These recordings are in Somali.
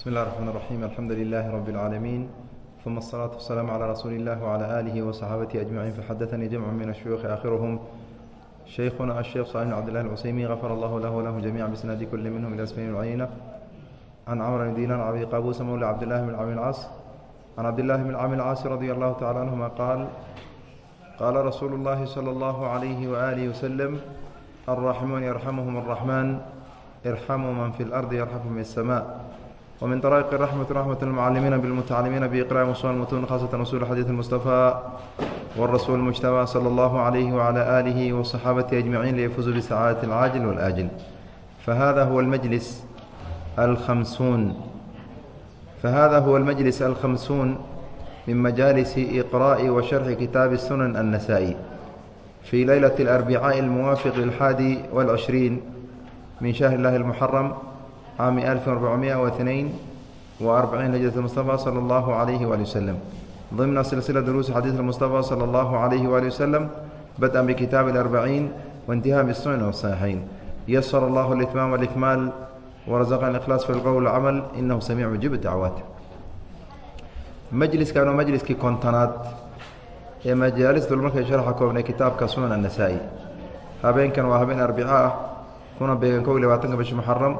بسم الله الرحمن الرحيم الحمد لله رب العالمين ثم الصلاة والسلام على رسول الله وعلى آله وصحابته أجمعين فحدثني جمع من الشيوخ آخرهم شيخنا الشيخ صالح بن عبد الله العسيمي غفر الله له وله جميعا بسناد كل منهم إلى اسمين العينة عن عمرو بن دينار أبي قابوس مولى عبد الله بن عامر العاص عن عبد الله بن عامر العاص رضي الله تعالى عنهما قال قال رسول الله صلى الله عليه وآله وسلم الراحمون يرحمهم الرحمن ارحموا من في الأرض يرحمهم من السماء ومن طرائق الرحمة رحمة المعلمين بالمتعلمين بإقراء وصول المتون خاصة وصول حديث المصطفى والرسول المجتبى صلى الله عليه وعلى آله وصحابته أجمعين ليفوزوا بسعادة العاجل والآجل فهذا هو المجلس الخمسون فهذا هو المجلس الخمسون من مجالس إقراء وشرح كتاب السنن النسائي في ليلة الأربعاء الموافق الحادي والعشرين من شهر الله المحرم عام ألف وأربعمائة واثنين وأربعين هجرة المصطفى صلى الله عليه وآله وسلم ضمن سلسلة دروس حديث المصطفى صلى الله عليه وآله وسلم بدءا بكتاب الأربعين وانتهاء بالسنن والصحيحين يسر الله الإتمام والإكمال ورزقنا الإخلاص في القول والعمل إنه سميع مجيب الدعوات majliskan waa majliskii kontonaad ee majaalista markay sharxa koobnay kitaabka sunan annasaa'i habeenkan waa habeen arbico ah kuna beegan kow iyo labaatanka bishi muxaram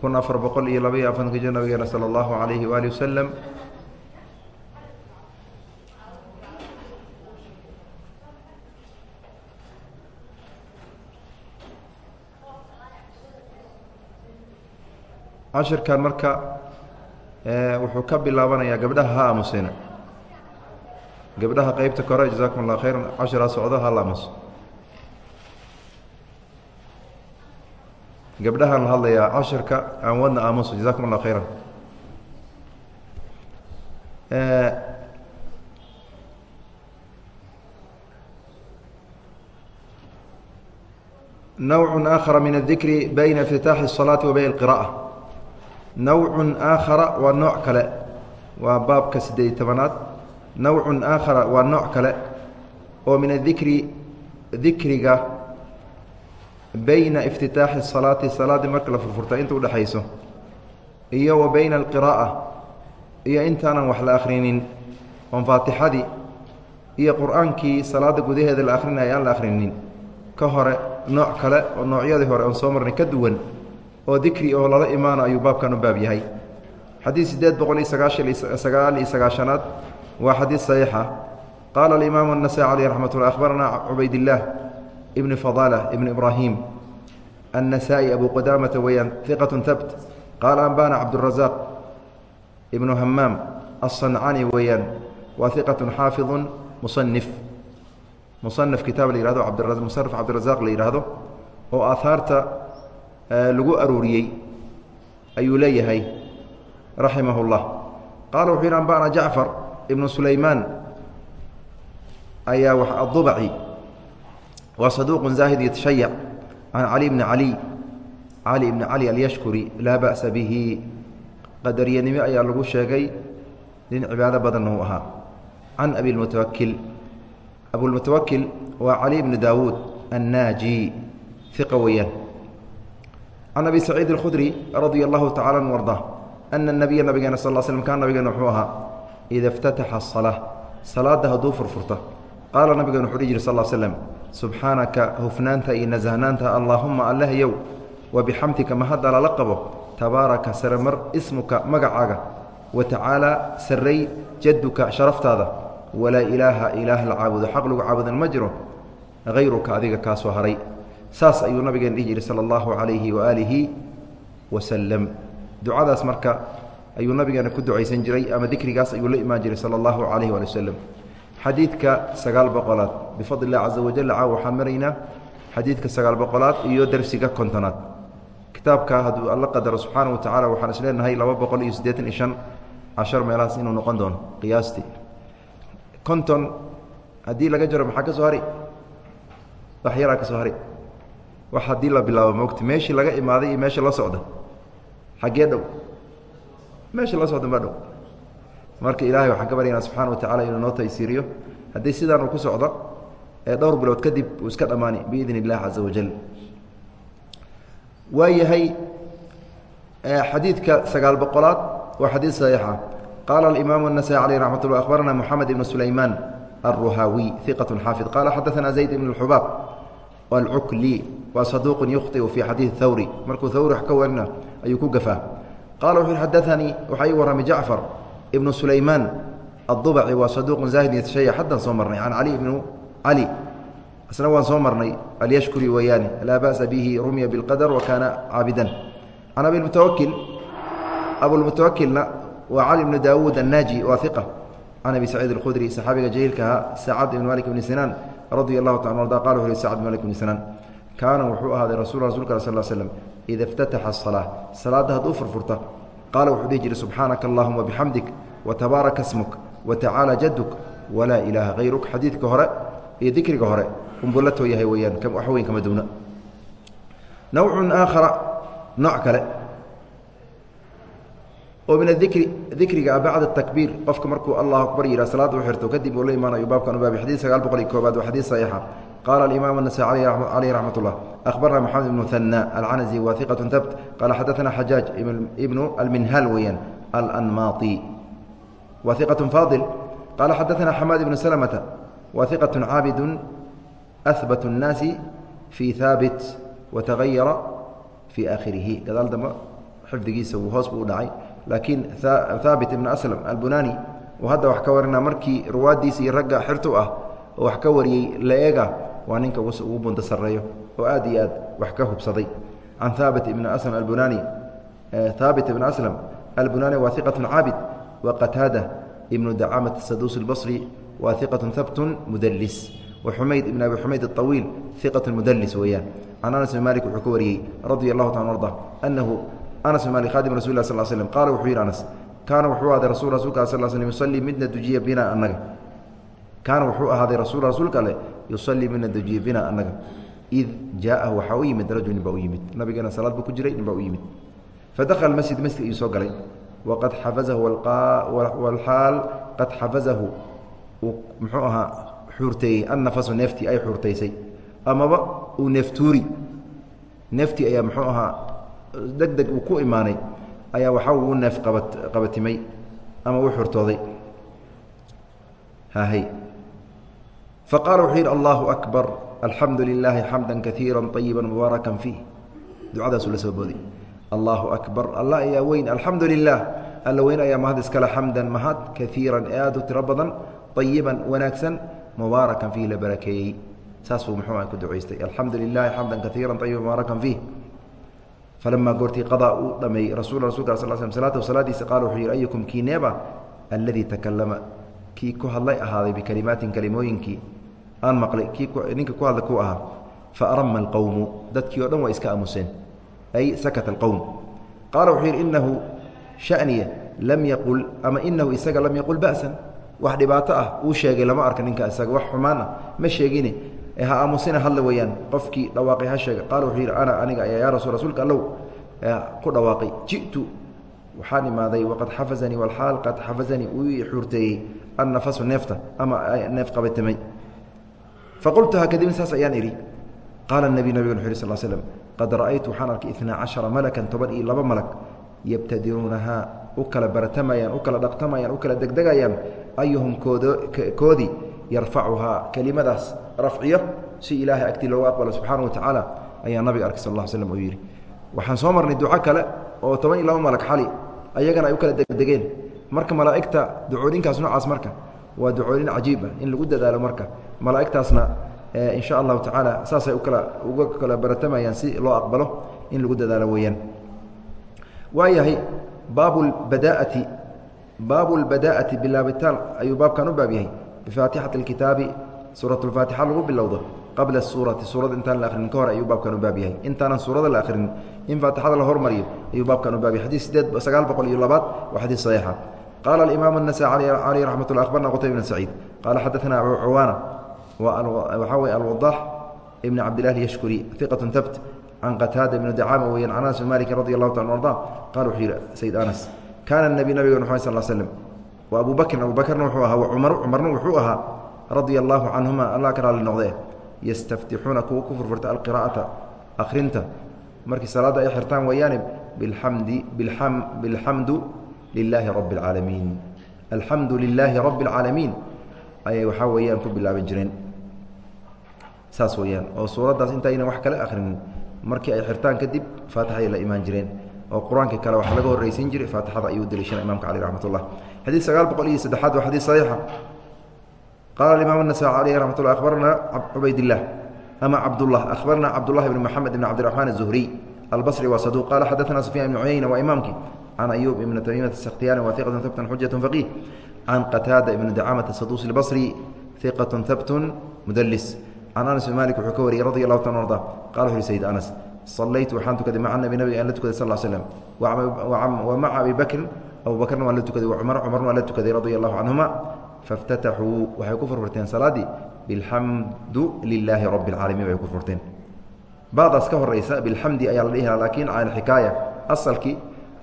kun afar boqol iyo laba iyo afartanka jir nabigeena sala allahu calayhi waalihi wasalam cashirkan marka wuxuu ka bilaabanayaa gabdhaha ha aamusina. Gabdhaha qeybta kore jazakum allah khayran cashiraa socdo ha la aamuso gabdhahaan la hadlayaa cashirka aan wadna aamuso jazakum allah khayran nawc aakhara min الdikri bayna اftitaaxi الصalaaةi wa bayn اqira'ة nawcun aakhara waa nooc kale waa baabka siddeed iyo tobanaad nawcun aakhara waa nooc kale oo min adikri dikriga bayna iftitaaxi salaati salaaddii marka la furfurta inta udhexayso iyo wa bayna alqiraa'a iyo intaanan wax la akhrinin oon faatixadii iyo qur-aankii salaadda gudaheeda la akhrinaya aan la akhrinin ka hore nooc kale oo noocyadii hore oon soo marnay ka duwan oo dikri oo lala imaano ayuu baabkan u baab yahay xadiid sideed boqol iyo sagaashan sagaal iyo sagaashanaad waa xadiid saxiixa qaala alimaamu الnasaي caleyh raxmat ullah akhbaranaa cubaydillaah ibni fadala ibni ibraahim النسائي أبو قدامة weyaan ثقة ثبت قال أنبانا عبدالرزاق ابن همام الصنعاني weyaan waa ثقة xاaفظ مصنف مصنف kitaab la yihahdo مصنف cabdiرaزاq la yidhaahdo oo aahaarta lagu aruuriyey ayuu leeyahay raximah اllah qaala wuxuu yidhi anbana jacfar ibnu sulaymaan ayaa aلضubci waa saduuq zaahid yatashayac can cali bni cali cali bni cali alyashkuri laa ba'sa bihi. Qadariyanimo ayaa lagu sheegay nin cibaado badanna uu ahaa. Can abi lmutawakil abulmutawakil waa cali bni daawuud annaaji iqa weeyaan. Can abi saciid alkhudri radia allahu tacala an arda ana nabiya nabigeena sal l slm kaan nabigeena wuxuu ahaa ida اftataxa asalaa salaadda hadduu furfurto qaala nabigeena wuxu hi jiri sal l slem subxaanaka hufnaanta iyo nasahnaanta allaahuma allahyow wabixamdika mahadda lala qabo? Tabaaraka saremar ismuka magacaaga. Wa tacaala sarray jadduka sharaftaada. Walaa ilaaha ilaah la caabudo xaq lagu caabudan ma jiro hayruka adiga kaasoo haray. Saas ayuu nabigeena dhihi jiray sala allahu calayhi waaalihi wasalam ducadaas marka ayuu nabigeena ku ducaysan jiray ama dikrigaas ayuu la imaan jiray sala allahu calayhi waali wasalam xadiidka sagaal boqolaad. Bifadli illah caza wajal caaw waxaan maraynaa xadiidka sagaal boqolaad iyo dersiga kontonaad. Kitaabka hadduu alla qadaro subxaana wa tacala waxaan is laba boqol iyo siddeetan iyo shan cashar meelahaas inuu noqon doono qiyaastii konton haddii laga jaro maxaa ka soo hari? Wax yaraa ka soo hari. Wax haddii la bilaabo mogta meeshii laga imaaday iyo meesha la socda. Xaggee dhow? Meesha la socda ma dhow marka ilaahay waxaan ka baryanaa subxana wa tacala inuu noo taysiiriyo haddii sidaan uu ku socdo ee dhowr bilood kadib uu iska dhammaani biidn illah caza wajal waa yahay xadiidka sagaal boqolaad waa xadiid saxiixa qaala alimaamu الnasaي alيh raxmat ullah akhbarana moxamed ibn sulaymaan الruhaawiy iqaة xaafid qala xadaثana zayd ibn اxubaab alcukli waa saduuq yukhطiu fii xadiiث hawri markuu hawri wax ka warina ayuu ku gafaa qala wuxuu xadaanii waxaa ii warramay jacfar ibnu sulaymaan adubaci waa saduuqun zaahid yatashayac haddaan soo marnay. Can cali ibnu cali isna waan soo marnay. Alyashkuri weeyaani laa ba'sa bihi rumya bilqadar wa kaana caabidan. Can abimutawakil abulmutawakilna waa cali ibnu daawuud annaaji waa iqa can abi saciid alkhudri saxaabiga jahiilka ahaa sacad ibn malik ibni sinaan radia allahu ta arda qala wuxu sacad ibn malik ibni sinaan kaana wuxuu ahaaday rasul rasulka sal slam ida iftataxa asalaa salaadda hadduu furfurta qaala wuxuu dhihi jiray subxaanaka allahuma bixamdik watabaaraka smuk watacaala jaduk walaa ilaaha hayruk xadiidka hore iyo dikriga hore umbulatoo yahay weyaan wax kama duwna nawcun aakhara nooc kale. Oo min adikri dikriga bacda takbiir qofka markuu allahu akbar yihah salaada u xirto kadib uu la imaanayo baabkan u baabi xadiid sagaal boqol iyo koobaad waa xadiid saxiixa qala alimaam النasai caleyh raxmat اllah akhbarna moxamed ibnu hanna alcanazi wa iqaة tabt qala xadaثna xajaaj ibnu alminhaal weeyaan alanmaطi wa iqaة faadil qala xadaثna xamaad ibnu slmta wa iqaة caabid ahbat الnaasi fii haabit watagayara fii aakhirihi gadaal dambe xifdigiisa wuu hoos buu u dhacay laakiin haabit ibn aslam albunani uu hadda wax ka warina markii ruwaaddiisa iyo ragga xirtu ah oo wax ka wariyey la eega waa ninka ugu bunta sarreeyo oo aad iyo aad wax ka hubsaday can haabit ibn aslam albunani haabit ibn aslam albunani waa iqatu caabid wa qataada ibnu dacamat saduus اlbصri waa iqatu habtun mudlis waxumayd ibn abi xumayd aطawiil iqatu mudlis weeyaan can anas bin malik wuxuu ka wariyey radia allahu taala arda anahu anas bin malik khadim rasul lah sal slm qaala wuxuu yidhi anas kaana wuxuu ahaaday rasul rasulka sal slm yusalii midna dujiya bina annaga kaana wuxuu ahaaday rasul rasuulka ale yusalii midna dujiya bina id jaa'ahu waxaa u yimid rajul nin baa u yimid. Nabigeena salaad buu ku jiray nin baa u yimid. Fadakhala masjid masjid ayuu soo galay. Waqad xafazahu walxaal qad xafazahu. Uu muxuu ahaa xuurteeyey. Annafasu neeftii ay xuurtaysay amaba uu neeftuuri. Neeftii ayaa muxuu ahaa deg deg uu ku imaanay. Ayaa waxaa uu neef qabat qabatimay ama u xurtooday hahay faqaala wuxuu yidhi allahu akbar alxamdu lilaahi xamda kaiira ayiba mubaarakan fiih ducadaasuu la soo booday allahu akbar allah ayaa weyn alxamdu lilah alla weyn ayaa mahad iskale xamdan mahad kaiiran ee aad u tiro badan ayiban wanaagsan mubaarakan fiih la barakeeyey saasuu muxuu ku ducaystay alxamdu lilaahi xamdan kaiira ayiba mubaarakan fiih falamaa goortii qadaa uu dhameeyey rasul rasulka sal sl salaatahu salaadiisa qaala wuxuu yidhi ayukum kiineeba alladii takalama kii ku hadlay ahaaday bikalimaatin kalimooyinkii aan maqlay ninka ku hadlay kuu ahaa fa arama alqowmu dadkii o dhan waa iska aamuseen ay sakata alqowm qaala wuxuu yidhi inahu shaniya lam yaqul ama inahu isaga lam yaqul ba'san. Wax dhibaato ah uu sheegay lama arka ninka isaga wax xumaan ah ma sheegine ha aamusina hadla weeyaan qofkii dhawaaqay ha sheega. Qaala wuxuu yidhi ana aniga ayaa yaa rasul rasuulka allow ku dhawaaqay ji'tu waxaan imaaday waqad xafazanii walxaal qad xafazanii uu ii xuurteeyey annafasu neefta ama neef qabatamay faqultuha kadibna saas ayaan idhi qaala nebi nabigana wuxu sal slm qad ra'aytu waxaan arkay itnaa cashara malakan toban iyo laba malag yabtadiruunahaa u kala baratamayaan u kala dhaqtamayaan u kala degdegayaan ayuhum koodii yarfacuhaa kelimadaas rafciyo si ilaahay agtii loogu aqbalo subxaana wa tacaala ayaa nabiga arkay sal slm uu yidhi waxaan soo marnay duco kale oo toban iyo laba malag xali ayagana ay u kala degdegeen marka malaa'igta ducooyinkaas noocaas marka waa ducooyin cajiiba in lagu dadaalo marka malaa'igtaasna in sha allahu tacaala saasay ukala uga kala baratamayaan si loo aqbalo in lagu dadaalo weeyaan waayahay baabu lbadaa'ati baabu lbadaa'ati bilaabitaan ayuu baabkan u baab yahay bifaatixati اlkitaabi suurat اlfaatixa lagu bilowdo qabla suurati suurada intaan la akrinin ka hor ayuu baabkan u baab yahay intaanan suurada la akrinin in faatixada la hormariyo ayuu baabkan u baab yahay xadiis sideed sagaal boqol iyo labaad waa xadiis saxiixa qaala alimaam الnasaي caleyh raxmat ullah akhbarna qutayb bn saciid qaala xadaثna abu cawaana waxaa weye alwadax ibn cabdilah yashkuri iqat habt can qataada ibni dacama weyan can anas bin maliki radi allahu taala arda qala wuxuu yidhi sayid anas kaana nebi nabiga mxamed sal slm wa abu bakrin abu bakrna wuxuu ahaa wacumar cumarna wuxuu ahaa radia allahu canhuma allah ka raali noqdee yastaftixuuna kuwa ku furfurta alqira'ata akhrinta markii salaadda ay xirtaan weeyaane biamdi bilxamdu lilaahi rabi اlcaalamiin alxamdu lilaahi rabi اlcaalamiin ayay waxaa weeyaan ku bilaaban jireen saas weyaan oo suuraddaas intayna wax kale akrinin markii ay xirtaan kadib faatixaday la imaan jireen oo qur-aanka kale wax laga horraysiin jiray faatixada ayuu deliishana imamka cali raxmat ullah xadiid sagaal boqol iyo saddexaad waa xadiid saxiixa qaala imaam النasai aleyh raxmat ullah akhbarana cubaydillah ama cabdullah akhbarana cabdullah ibn moxamed ibn cabdiraxmaan الzuhriy albصri waa saduq qala xadaثna sufyan ibn cuyayna waa imaamkii can ayub ibn tamimat الsakhtiyani wa iqat habtun xujaة faqih can qataada ibn dacaamat saduus اlbصri iqaة habtun mudlis can anas bin malik wuxuu ka wariyey radi allahu ta arda qala wuxu uhi sayid anas salaytu waxaan tukaday maca nabi nabiga aan la tukaday sal slm wa maca abi bakrin abu bakrna waan la tukaday wacumar cumarna waan la tukaday radia allahu canhuma faاftataxuu waxay ku furfurteen salaaddii bilxamdu lilaahi rabi اlcaalamiin bay ku furteen badaas ka horeysa bilxamdi ayaa la dhihi laakiin can xikaaya asalkii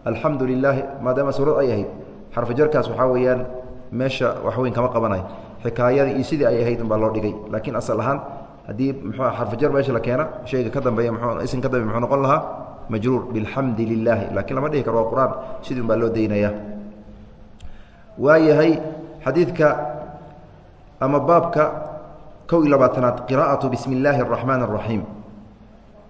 alxamdu lilaahi maadaama suurad ay ahayd xarfajarkaas waxaa weeyaan meesha waxweyn kama qabanayo xikaayadii iyo sidii ay ahayd unbaa loo dhigay laakiin asal ahaan haddii mxuu xarfajar meesha la keena shayga ka dambeeya isim ka dambeya muxuu noqon lahaa majruur bilxamdi laakiin lama dhihi karo waa qur'aan. Sidii baa loo daynaya. Waayahay xadiidka ama baabka kow iyo labaatanaad qiraa'atu bismi illaahi araxmaan araxiim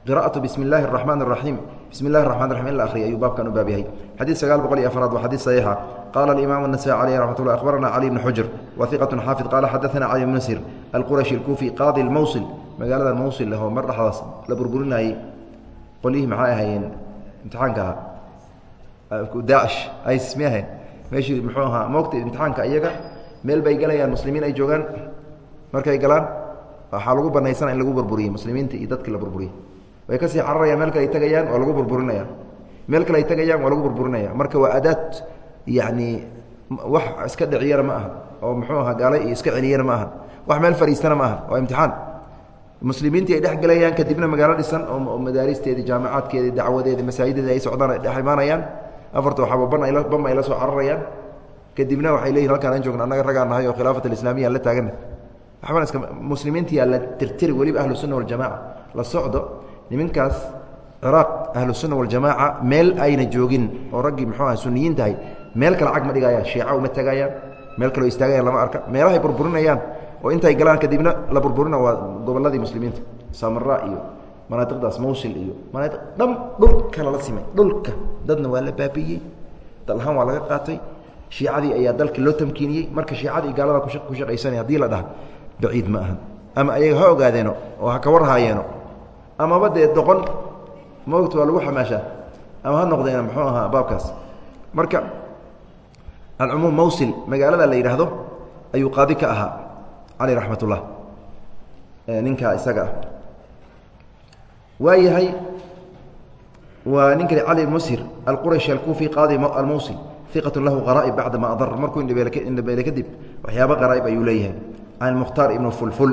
qiraa'atu bismi illaahi araxmaan araxiim bismi llahi raxman raxim in la akhriya ayuu baabkan u baab yahay xadiid sagaal boqol iyo afraad waa xadiid saxiixa qaala alimaam الnasaي caleyh raxmat ullah akhbarana cali bn xujr wa iqatu xaafid qaala xadaثana cali bn nasir alqurashi اlkuufi qaadi lmowsil magaalada mowsil ahoo mar dhexdaas la burburinayey qolyihii maxay ahaayeen imtixaanka ahaa daash isis mi ahayn meeshii muxuu ahaa moogta imtixaanka iyaga meel bay galayaan muslimiin ay joogaan markay galaan waxaa lagu banaysana in lagu burburiyey muslimiinta iyo dadkii la burburiyey way ka sii cararayaan meel kale ay tegayaan waa lagu burburinaya meel kale ay tegayaan waa lagu burburinaya marka waa adaad yacni wax iska dhiciyana ma aha oo muxuu ahaa gaala iyo iska celiyana ma aha wax meel fariistana ma aha waa imtixaan. Muslimiintii ay dhex gelayaan kadibna magaalo dhisan oo madaaristeedi jaamacaadkeedi dacwadeedi masaajideedi ay socdaan ay dhex imaanayaan. Afarta waxaaba ban ayla ban ay soo cararayaan. Kadibna waxay leeyihiin halkaan aan joogna annaga ragaan nahay oo khilaafat alislamiya la taagana waxbaan iska muslimiintiyaa la tirtiri weliba ahlu sunna waljamaca la socdo niminkaas ciraaq ahlu sunna waljamaaca meel ayna joogin oo raggii muxuu aha suniyiin tahay meel kale cag ma dhigayaan shiica uma tagayaan meel kaleo istaagayaan lama arka. Meelahay burburinayaan oo intay galaan kadibna la burburina waa gobolladii muslimiinta samara iyo manaaiqdaas mawsil iyo manaiq dham dhulka lala simay dhulka. Dadna waa la baabiiyey dal ahaan waa laga qaatay shiicadii ayaa dalka loo tamkiiniyey marka shiicadii gaalada ku shaqaysanay haddii la dhaha baciid ma ahan. Ama ayaga ha ogaadeeno oo ha ka warhaayeeno amaba dee doqon moogta waa lagu xamaashaa? Ama ha noqdeena muxuu ahaa baabkaas? Marka alcumuum mawsil magaalada la yidhaahdo ayuu qaadi ka ahaa cali raxmat ullah ninkaa isaga ah. Waayahay waa ninka cali mushir alqurashi alkuufi qaadi almawsil. Iqat lahu qaraa'ib bacda ma adar markuu indhabeele kadib waxyaaba qaraa'ib ayuu leeyahay. Can mukhtaar ibn fulful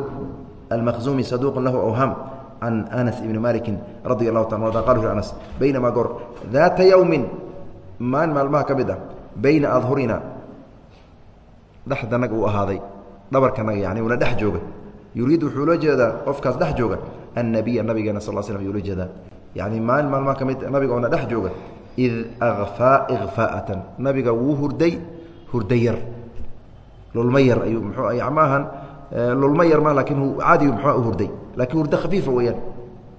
almakhzumi saduuq lahu awham can anas ibni maliki radi allahu ta qal anas baynamaa goor daata yowmin maalin maalmaha ka mid ah bayna adhurina dhexdanaga uu ahaaday dhabarkanaga yani una dhex jooga yuriid wuxuu la jeedaa qofkaas dhex jooga annabiya nabigeena sal slam yuu la jeedaa yani maalin maalmaha ka mid nabiga oona dhex jooga id akfaa ikfaa'atan nabiga wuu hurday hurda yar lulma yar ayuu mxuu maahan lulma yar ma laakiin caadigu muxua u hurday laakiin hurdo khafiifa weeyaan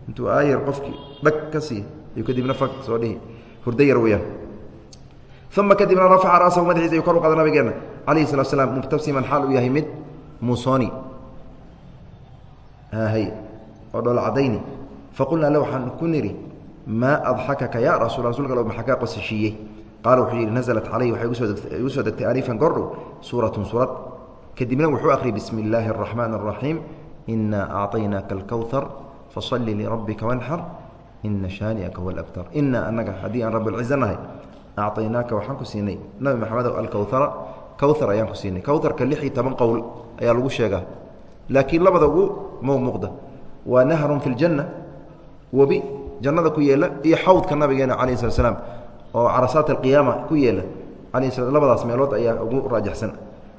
intuu aayar qofkii dhag ka siiya ayuu kadibna fag soo dhihi hurdo yar weeyaan uma kadibna rafaca ra'sahu madaxiisa ayuu kor u qaada nabigeena calayhi salatu slam mubtasiman xaal uu yahay mid muusooni hay oo dhoola cadayni faqulnaa le waxaan ku nidhi maa adxakaka ya rasul rasulka lo maxaa kaa qosashiiyey qaala wuxuu yidhi naزlat calayhi waxay igu soo degtay anifan gordhow suuratun suurad kadibna wuxuu akhriyay bismi illaahi الraxmaan الraxiim inaa acطaynaaka alkowhar faصali lirabbika wanxar ina shaani'aka huwa alabtar inaa annaga haddii aan rabilciza nahay acطaynaaka waxaan ku siinay nabi maxamedow alkowhara kowhar ayaan ku siinay kowharka lix iyo toban qowl ayaa lagu sheegaa laakiin labada ugu muuqda waa nahrun fi اljanna webi jannada ku yeela iyo xawdka nabigeena calayh slat slam oo carasaat alqiyaama ku yeela labadaas meelood ayaa ugu raajaxsan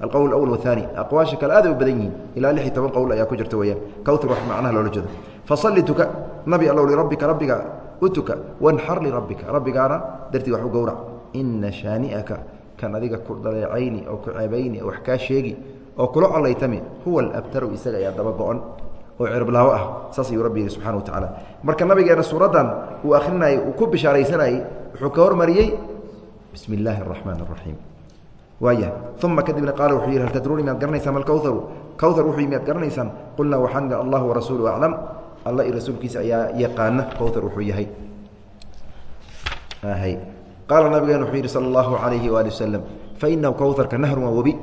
alqowl awl waani aqwaasha kale aaday u badan yihiin ilaa lix iyo toban qowl ayaa ku jirta weyaan kowtar wax macnaha loola jeedo fasalli tuka nabi allow lirabbika rabbiga u tuka wanxar lirabbika rabbigaana dartii wax u gowrac ina shaani'aka kan adiga ku dhaleecayni oo ku ceebayni oo wax kaa sheegi oo kula colaytami huwa alabtaru isaga ayaa daba go-on oo cirblaawo ah saas ayuu rabbi yihi subxana wa tacaala marka nabigeena suuraddan uu akhrinayay uu ku bishaaraysanayey wuxuu ka hormariyey bismi illaahi araxmaan araxiim waaya uma kadibna qaala wuxuu yidhi hal tadruuni miyaad garanaysaan? Mal kawharu kawhar wuxuu miyaad garanaysaan? Qulnaa waxaan idhi allahu warasuulu aclam. Alla i rasuulkiisa ayaa yaqaana kawhar wuxuu yahay. Qaala nabigeena wuxuu yidhi sala allahu calayhi waali wasalam fainahu kawharka nahrun waa webi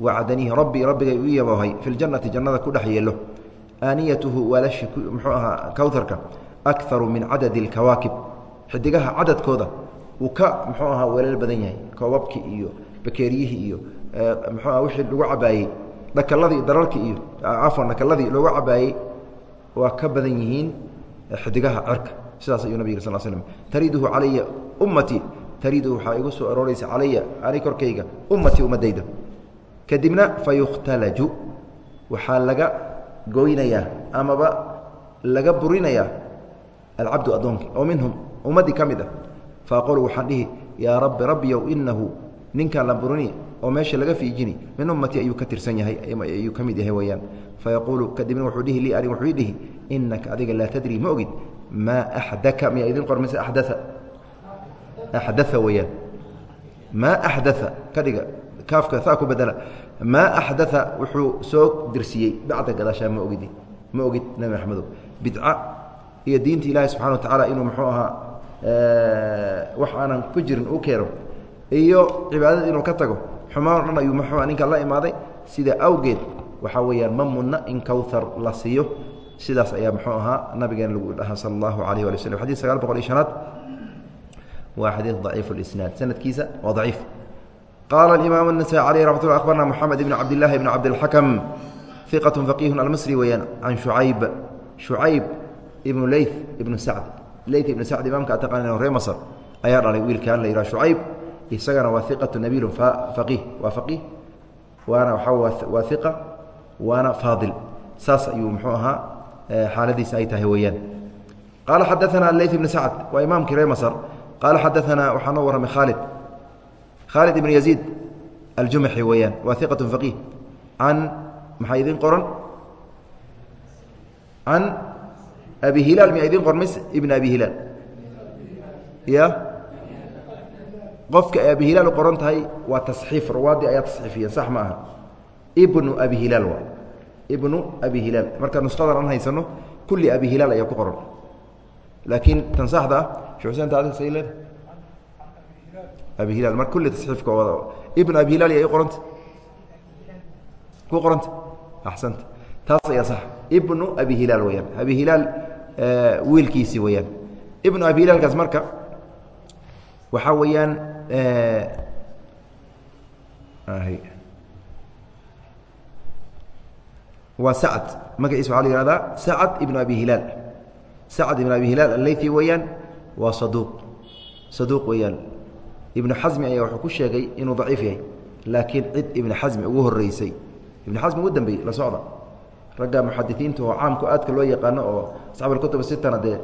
wacadaniihi rabbii rabbigay u yaboohay fi ljannati jannada ku dhex yeelo. Aaniyatuhu waalashi muxuu ahaa kawharka akaru min cadadi alkawaakib xidigaha cadadkooda uu ka muxuu ahaa weelal badan yahay koobabkii iyo bakeeriyihii iyo muxuu aha wixii lagu cabaayey dhakaladii dararkii iyo cafwan dhakaladii loogu cabaayey waa ka badan yihiin xidigaha cerka sidaas ayuu nabig yiri sal slm tariduhu calaya ummatii tariduhu waxaa igu soo arooraysa calaya ani korkayga ummatii ummadayda. Kadibna fayukhtalaju waxaa laga goynayaa amaba laga burinayaa alcabdu addoonkii oo minhum ummaddii ka mid ah. Faaqulu waxaan dhihi yaa rabbi rabbiyow inahu ninkaan la burini oo meesha laga fiijini min ummatii ayuu ka tirsan yahay ayuu ka mid yahay weyaan fayaquulu kadibna wuxuu dhihi lii anig wuxuu dhihi inaka adiga laa tadri ma ogid maa axdaka miyaa idin qor mise axdaa axdaa weyaan maa axdaa ka dhiga kaafka saa ku bedela. Maa axdaa wuxuu soo dirsiyey bacda gadaashaa ma ogidi ma ogid nebi maxamedow. Bidca iyo diinta ilaahi subxana wa tacaala inuu muxuu ahaa wax aanan ku jirin u keeno iyo cibaadada inuu ka tago xumaan o dhan ayuu muxuu ninka la imaaday sida awgeed waxaa weeyaan ma mudna in kowthar la siiyo sidaas ayaa muxuu ahaa nabigeena lagu dhaha sala allahu alayh wali slm xadid sagaal boqol iyo shanaad waa xadiid daciif اlisnaad sanadkiisa waa daciif qaala alimaam الnasaي aleyh ramat lla abarna moxamed ibn cabdillahi ibn cabdilxakam iqat faqiih almasri weeyaan can shucayb shucayb ibnu leyth ibnu sacd leyth ibnu sacd imaamka ataqaana ree masr ayaa dhalay wiilkan la yihah shucayb isagana waa iqatu nabilu faqiih waa faqiih waana waxaa waa iqa waana faadil. Saas ayuu muxuu ahaa xaaladiisa ay tahay weeyaan. Qaala xadaana leyth ibn sacd waa imaamkii ree masr qaala xadaanaa waxaa noo warramay khaalid. Khaalid ibn yaziid aljumaxi weeyaan waa iqatu faqiih can maxaa idin qoran? Can abi hilaal miyaa idin qoran mis? Ibn abi hilaal. Ya qofka ay abi hilaal u qoran tahay waa tasxiif rawaadii ayaa tasxiifiya sax ma aha. Ibnu abi hilaal waa ibnu abi hilaal. Marka nusqadan aan haysano kulli abi hilaal ayaa ku qoran. Laakiin tan saxda ah shee xuseen taadi say leeda abi hilaal mar kulli tasxiifka wada ibnu abi hilaal yaa i qoranta ku qoranta axsanta taas ayaa sax. Ibnu abi hilaal weyaan abi hilaal wiilkiisii weyaan ibnu abi hilaalkaas marka waxaa weeyaan waa sacd magaciisa waxaa la yihahdaa sacd ibnu abi hilaal sacd ibn abi hilaal aleythi weeyaan waa saduuq saduuq weeyaan. Ibnu xasmi ayaa wuxuu ku sheegay inuu daciif yahay laakiin cid ibnu xasmi ugu horeysay ibnu xasmi ugu dambeeyey la socda. Ragga muxadisiinta oo caamku aadka loo yaqaano oo asxaab alkutub sitana dee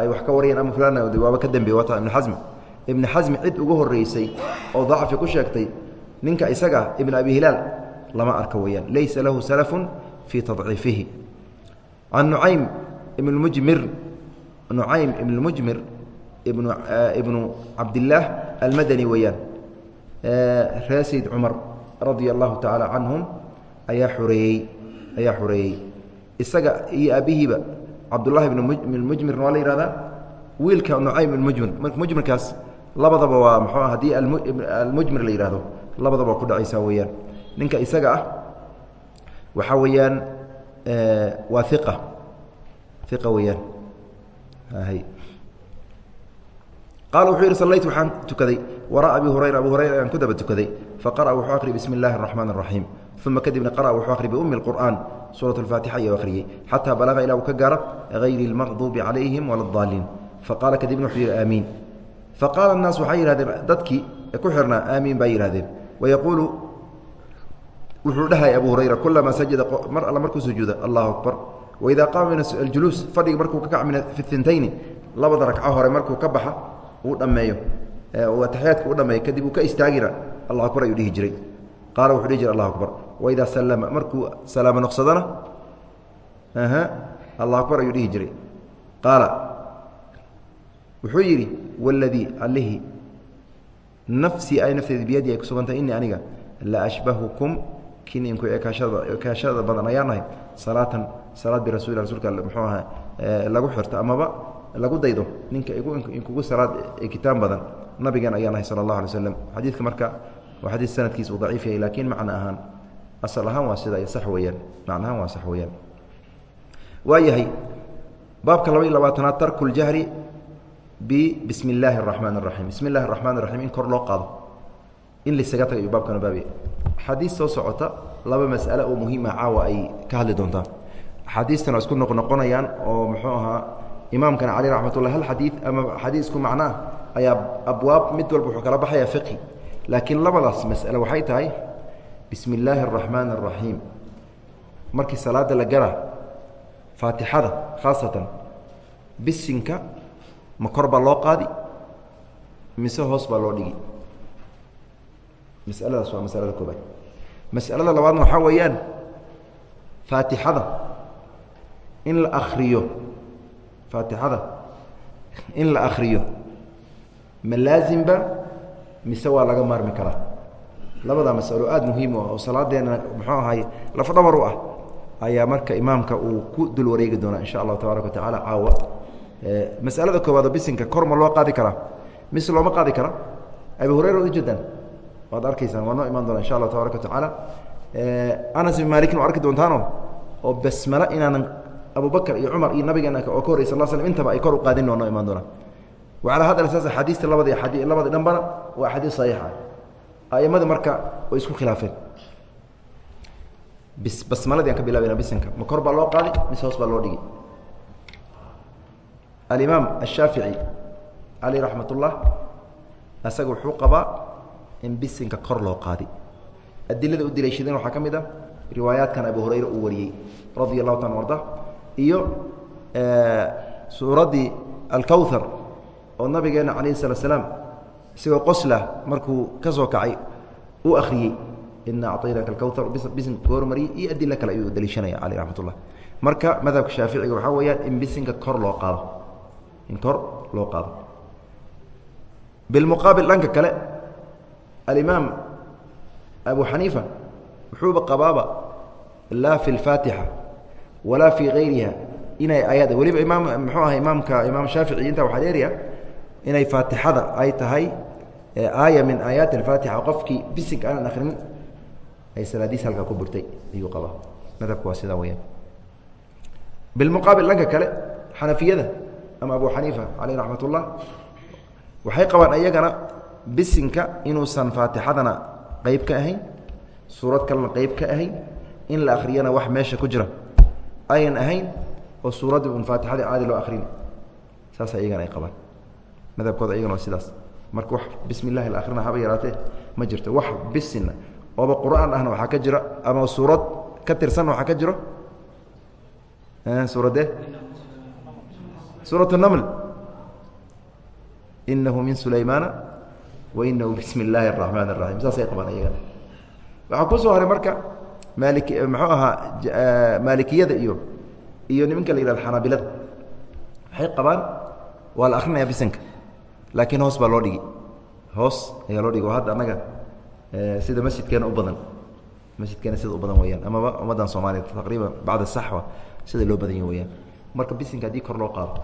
ay wax ka warayeen ama fulan waaba ka dambeeye wata ibnu xasmi ibnu xasmi cid ugu horeysay oo dacfi ku sheegtay ninka isaga ibn abi hilaal lama arka weeyaan. Laysa lahu salafun fii tadciifihi can nucaym ibn nucaym ibn ibnu ibnu cabdillaah almadani weeyaan. Ree sayd cumar radia allahu tacaala canhum ayaa xoreeyey ayaa xoreeyey isaga iyo aabihiiba cabdullahi ibn waa la yihahdaa wiilka nucaym ibn mujmir mujmirkaas labadaba waa mxuu haddii almujmir la yihahdo labadaba waa ku dhacaysaa weeyaan ninka isaga ah waxaa weeyaan waa iqa iqa weeyaan qaala wuxuu yidhi sallaytu waxaan tukaday waraa abi hurayra abu hurayra ayaan ku daba tukaday faqara'a wuxuu akhriy bismi اllahi الraxmaan الraxiim uma kadibna qara'a wuxuu akhriy biumi اlqur'aan suuraة اlfaatixa ayuu akhriyey xataa balaga ilaa uu ka gaaro hayri اlmaqduubi calayhim wala اdaaliin faqaala kadibna wuxuu yidhi aamiin faqaala الnaas waxay yihahdeen dadkii ku xirnaa aamiin baa yihahdeen wayaquulu wuxuu dhahay abu hurayra kulamaa sajada mar alla markuu sujuuda allahu akbar waidaa qaama min aljuluus fadhiga markuu ka kac min fi labada ragco hore markuu ka baxa uu dhammeeyo uu ataxiyaadka u dhameey kadib uu ka istaagina allah akbar ayuu dhihi jiray qaala wuxuu dhihi jiray allah akbar waidaa sallama markuu salaamo noqsadona allah akbar ayuu dhihi jiray qaala wuxuu yidhi waladii allihii nafsii ay nafteeda biyadii ay ku sugantahay inii aniga la ashbahukum kin inku ekaashada badan. Ayaan nahay salaatan salaad birasuuli rasulka muxuu ahaa lagu xirto amaba lagu daydo ninka inkugu salaad ekitaan badan. Nabigan ayaan nahay sala allah alay slam xadiidka marka waa xadiis sanadkiisa uu daciif yahay laakiin macno ahaan asal ahaan waa sida sax weeyaan. Macno ahaan waa sax weeyaan. Waa yahay baabka laba iyo labaatanaad tarku ljahri bismi illaahi araxmaan araxiim bismi illahi araxmaan araxiim in kor loo qaado. In laisaga taga ayuu baabkanu baabaya axaadiis soo socota laba mas'ale oo muhiima caawa ay ka hadli doontaan. Axaadiistan waa isku noqnoqonayaan oo muxuu ahaa imaamkana cali raxmatullah hal xadiid ama xadiis isku macnoah ayaa abwaab mid walba wuxuu kala baxaya fiqhi. Laakiin labadaas mas'ale waxay tahay bismi illaahi araxmaan araxiim markii salaada la gara faatixada khaasatan bisinka ma kor baa loo qaadi? Mise hoos baa loo dhigi? Masaladaas waa masalada koobaad. Masalada labaadna waxaa weeyaan faatixada. In la akriyo faatixada. In la akriyo ma laazimba? Mise waa laga maarmi karaa? Labadaa masalo aada muhiim u ah oo salaadeena muxuu ahay lafdhabar u ah ayaa marka imaamka uu ku dul wareegi doonaa insha allahu tabaaraka wa caawa masalada koowaadoo bisinka kor ma loo qaadi karaa? Mise looma qaadi kara abi hurayra ujeedaan waad arkaysaan waa noo imaan doona insha allah tabaraka wa tacaala. Anas bin malikin waa arki doontaano oo basmale inaanan abubakr iyo cumar iyo nabigeena oo ka horrey sal slm intaba ay kor u qaadin waa noo imaan doonaa wacalaa hada asaas axaadiista labadi adi labadi dhanbana waa axaadiis saxiixa. A'imadii marka way isku khilaafeen. Basmaladii aan ka bilaabeyna bisinka. Ma kor baa loo qaadi mise hoos baa loo dhigi alimaam ashaafici caleyh raxmat ullah isaga wuxuu qabaa in bisinka kor loo qaadi. Adilada u daliishadeen waxaa ka mid ah riwaayaadkan abu hurayra uu wariyey radia allahu taala arda iyo suuraddii alkowthar oo nabigeena calayhi salaa slaam isagoo qosla markuu ka soo kacay u akhriyey ina acطaynaka alkowthar bisinka ku hormariyey iyo adilo kale ayuu daliishanaya caleyh raxmat ullah marka madhabka shaaficiga waxaa weeyaan in bisinka kor loo qaado in kor loo qaado. Bilmuqaabil dhanka kale alimaam abu xaniifa wuxuuba qabaaba laa fi اlfaatixa walaa fii gayriha inay ayada weliba imaam muxuu aha imaamka imaam shaafici intaa waxaa dheeriya inay faatixada ay tahay aaya min aayaati اfaatixa qofkii bisinka aanan akrinin ay salaadiis halkaa ku burtay ayuu qabaa. Madhabka waa sidaa weyaan bilmuqaabil dhanka kale xanafiyada ama abu xaniifa caleyh raxmat ullah waxay qabaan ayagana bisinka inuusan faatixadana qeyb ka ahayn suurad kalena qeyb ka ahayn in la akhriyana wax meesha ku jira. Ayan ahayn oo suuraddii un faatixadii caadi loo akhrin saas iyagana ay qabaan. Madhabkooda iyagana waa sidaas. Marka wax bismi illahi la akhrina haba yaraatee ma jirto. Wax bisinna ooba qur'aan ahna waxaa ka jira ama suurad ka tirsanna waxaa ka jiro. Suuradde suuraة الnml inahu min sulaymaana wainahu bismi اllaahi الرaحmaan الraحim saasay qabaan iyagana waxaa ku soo haray marka maali muxuu ahaa maalikiyada iyo iyo nimanka la yihahdo xanaabilada waxay qabaan waa la akrinaya bisanka laakiin hoos baa loo dhigi hoos ayaa loo dhigi oo hadda annaga sida masjidkeena u badan masjidkeena sida u badan weyaan amaba ummaddan soomaaliya taqriiban bacda saxwa sida loo badanya weyaan marka bisinka haddii kor loo qaado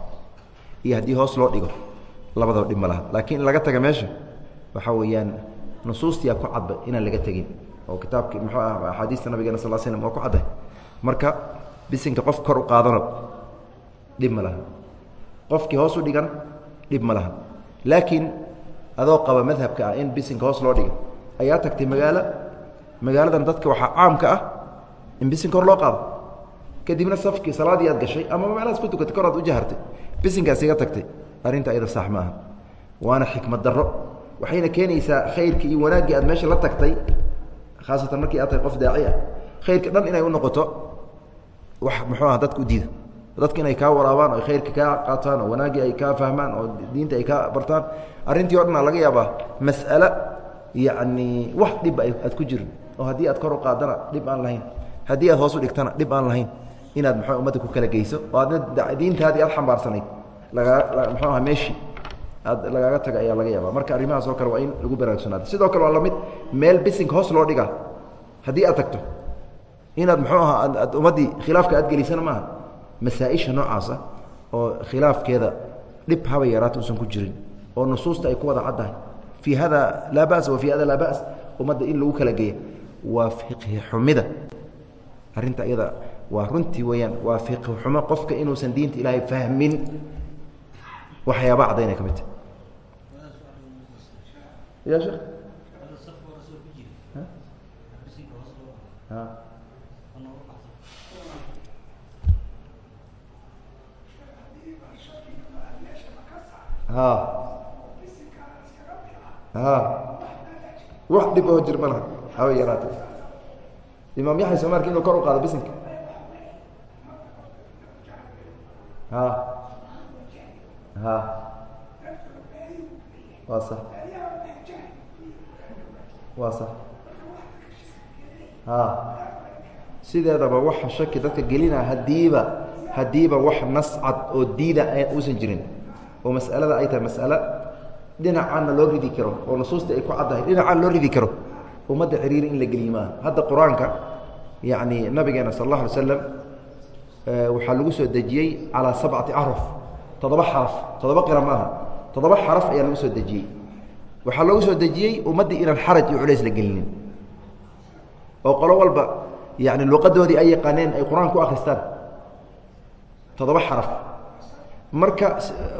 iyo haddii hoos loo dhigo labadaba dhib ma laha. Laakiin in laga taga meesha waxaa weeyaan nusuustiyaa ku cadba inaan laga tegin. Oo kitaabkii muxuu ah axaadiista nabigeena sal slm waa ku cadday marka bisinka qof kor u qaadana dhib ma laha. Qofkii hoos u dhigana dhib ma laha. Laakiin adoo qaba madhabka ah in bisinka hoos loo dhiga ayaa tagtay magaalo. Magaaladan dadka waxaa caamka ah in bisinka hor loo qaado kadibna safkii salaadii aad gashay ama meelahaas ku tukatay kor aad u jahartay bisinkaas iga tagtay arrinta ayada sax ma aha waana xikmad darro. Waxayna keenaysaa khayrkii iyo wanaaggii aad meesha la tagtay khaasatan markii aad tahay qof daaci ah khayrka dhan inay u noqoto wax muxuu aha dadka u diida. Dadka inay kaa waraabaan oo khayrka kaa qaataan oo wanaaggii ay kaa fahmaan oo diinta ay kaa bartaan arrintii o dhan laga yaabaa mas'ale yacni wax dhibba aad ku jirin oo haddii aad kor u qaadana dhib aan lahayn. Haddii aad hoos u dhigtana dhib aan lahayn inaad muxuu ummadda ku kala geyso? Oo aadna diintaadii aad xambaarsanayd lagaa muxuu aha meeshii aad lagaaga taga ayaa laga yaaba marka arrimahaas oo kale waa in lagu baraarugsanaado sidoo kale waa la mid meel bisinka hoos loo dhiga haddii aad tagto. Inaad muxuu aha aad ummaddii khilaafka aad gelisana maaha. Masaaisha noocaasa oo khilaafkeeda dhib haba yaraata usan ku jirin oo nusuusta ay ku wada caddahay. Fii hada laa ba'sa wa fii hada laa ba's ummadda in lagu kala geeya waa fiqhi xumida arrinta iyada waa runtii weeyaan waa fiqhi xumo. Qofka inuusan diinta ilaahay fahmin waxyaaba caddaynay ka mid tahy ya sheekh? Ha ha wax dhib oo jir ma laha. Haba yaraate imaam yaxya somarka inuu kor u qaado bisinka sax. Waa sax. Ha. Sideedaba waxa shaki dadka gelina haddiiba haddiiba wax nas cad oo diida uusan jirin. Oo masalada ay tahay masale dhinacaana loo ridi karo oo nusuusta ay ku caddahay dhinacaan loo ridi karo. Ummadda ciriiri in la geliyi maaha hadda qur'aanka yacni nabigeena sal allah alay slam waxaa lagu soo dejiyey calaa sabcati ahraf toddoba xaraf toddoba qira maaha. Toddoba xaraf ayaa lagu soo dejiyey. Waxaa loogu soo dejiyey ummaddii inaan xaraj iyo culays la gelinin. Oo qolo walba yani luqadoodii ay yaqaaneen ay qur'aan ku akristaan toddoba xaraf. Marka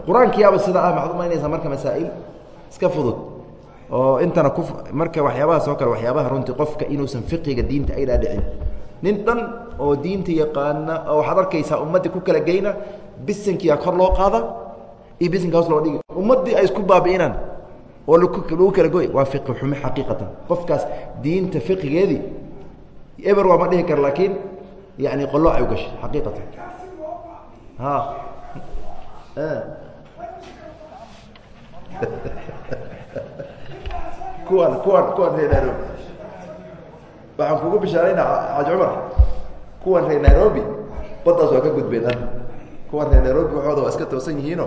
qur'aankiyaaba sida ah maxaad umaynaysaa marka masaa'il iska fudud. Oo intana ku marka waxyaabahaas oo kale waxyaabaha runtii qofka inuusan fiqiga diinta ay dhaadhicin nin dhan oo diinta yaqaana oo waxaad arkaysaa ummaddii ku kala geyna bisinkiyaa kor loo qaada iyo bisinka hoos loo dhigi. Ummaddii ay isku baabi'inaan oo lagu kala goy waa fiqi xume xaqiiqatan. Qofkaas diinta fiqigeedii eber waa ma dhihi kara laakiin yani qolooc ay u gashay xaqiiqatan. Kuwan kuwan reer nairobi waxaan kugu bishaarayna xaaji cumar kuwan reer nairobi baddaas waa ka gudbeen hadda kuwan reer nairobi waxooda waa iska toosan yihiino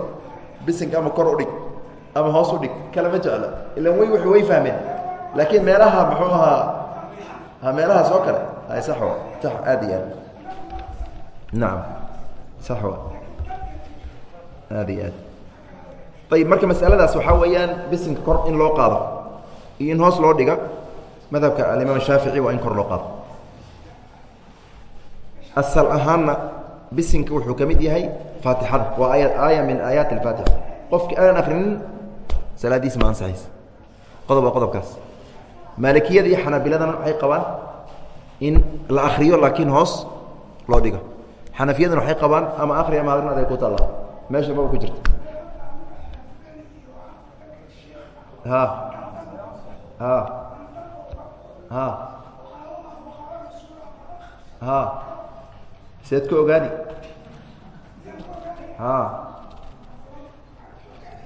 bisinka ama kor u dhig ama hoos u dhig kalama jecla. Ilan way w way fahmeen. Laakiin meelaha muxuu ahaa ha meelahaas oo kale? Hay sax wa sax aad iyo aad. Nacam sax wa aad iyo aad. Ayib marka masaladaas waxaa weeyaan bisinka kor in loo qaado iyo in hoos loo dhiga madhabka alimaam shaafici waa in kor loo qaado. Asal ahaanna bisinka wuxuu ka mid yahay faatixada. Waa aaya aaya min aayaati alfaatixa. Qofki aanan akrinin salaadiis ma ansaxaysa. Qodob waa qodobkaas. Maalikiyada iyo xanaabiladana waxay qabaan in la akriyo laakiin hoos loo dhigo. Xanafiyadana waxay qabaan ama akri ama adrin aday ku taalla meesha maba ku jirta. Ha. Ha ha. Ha. Seed ku ogaani. Ha.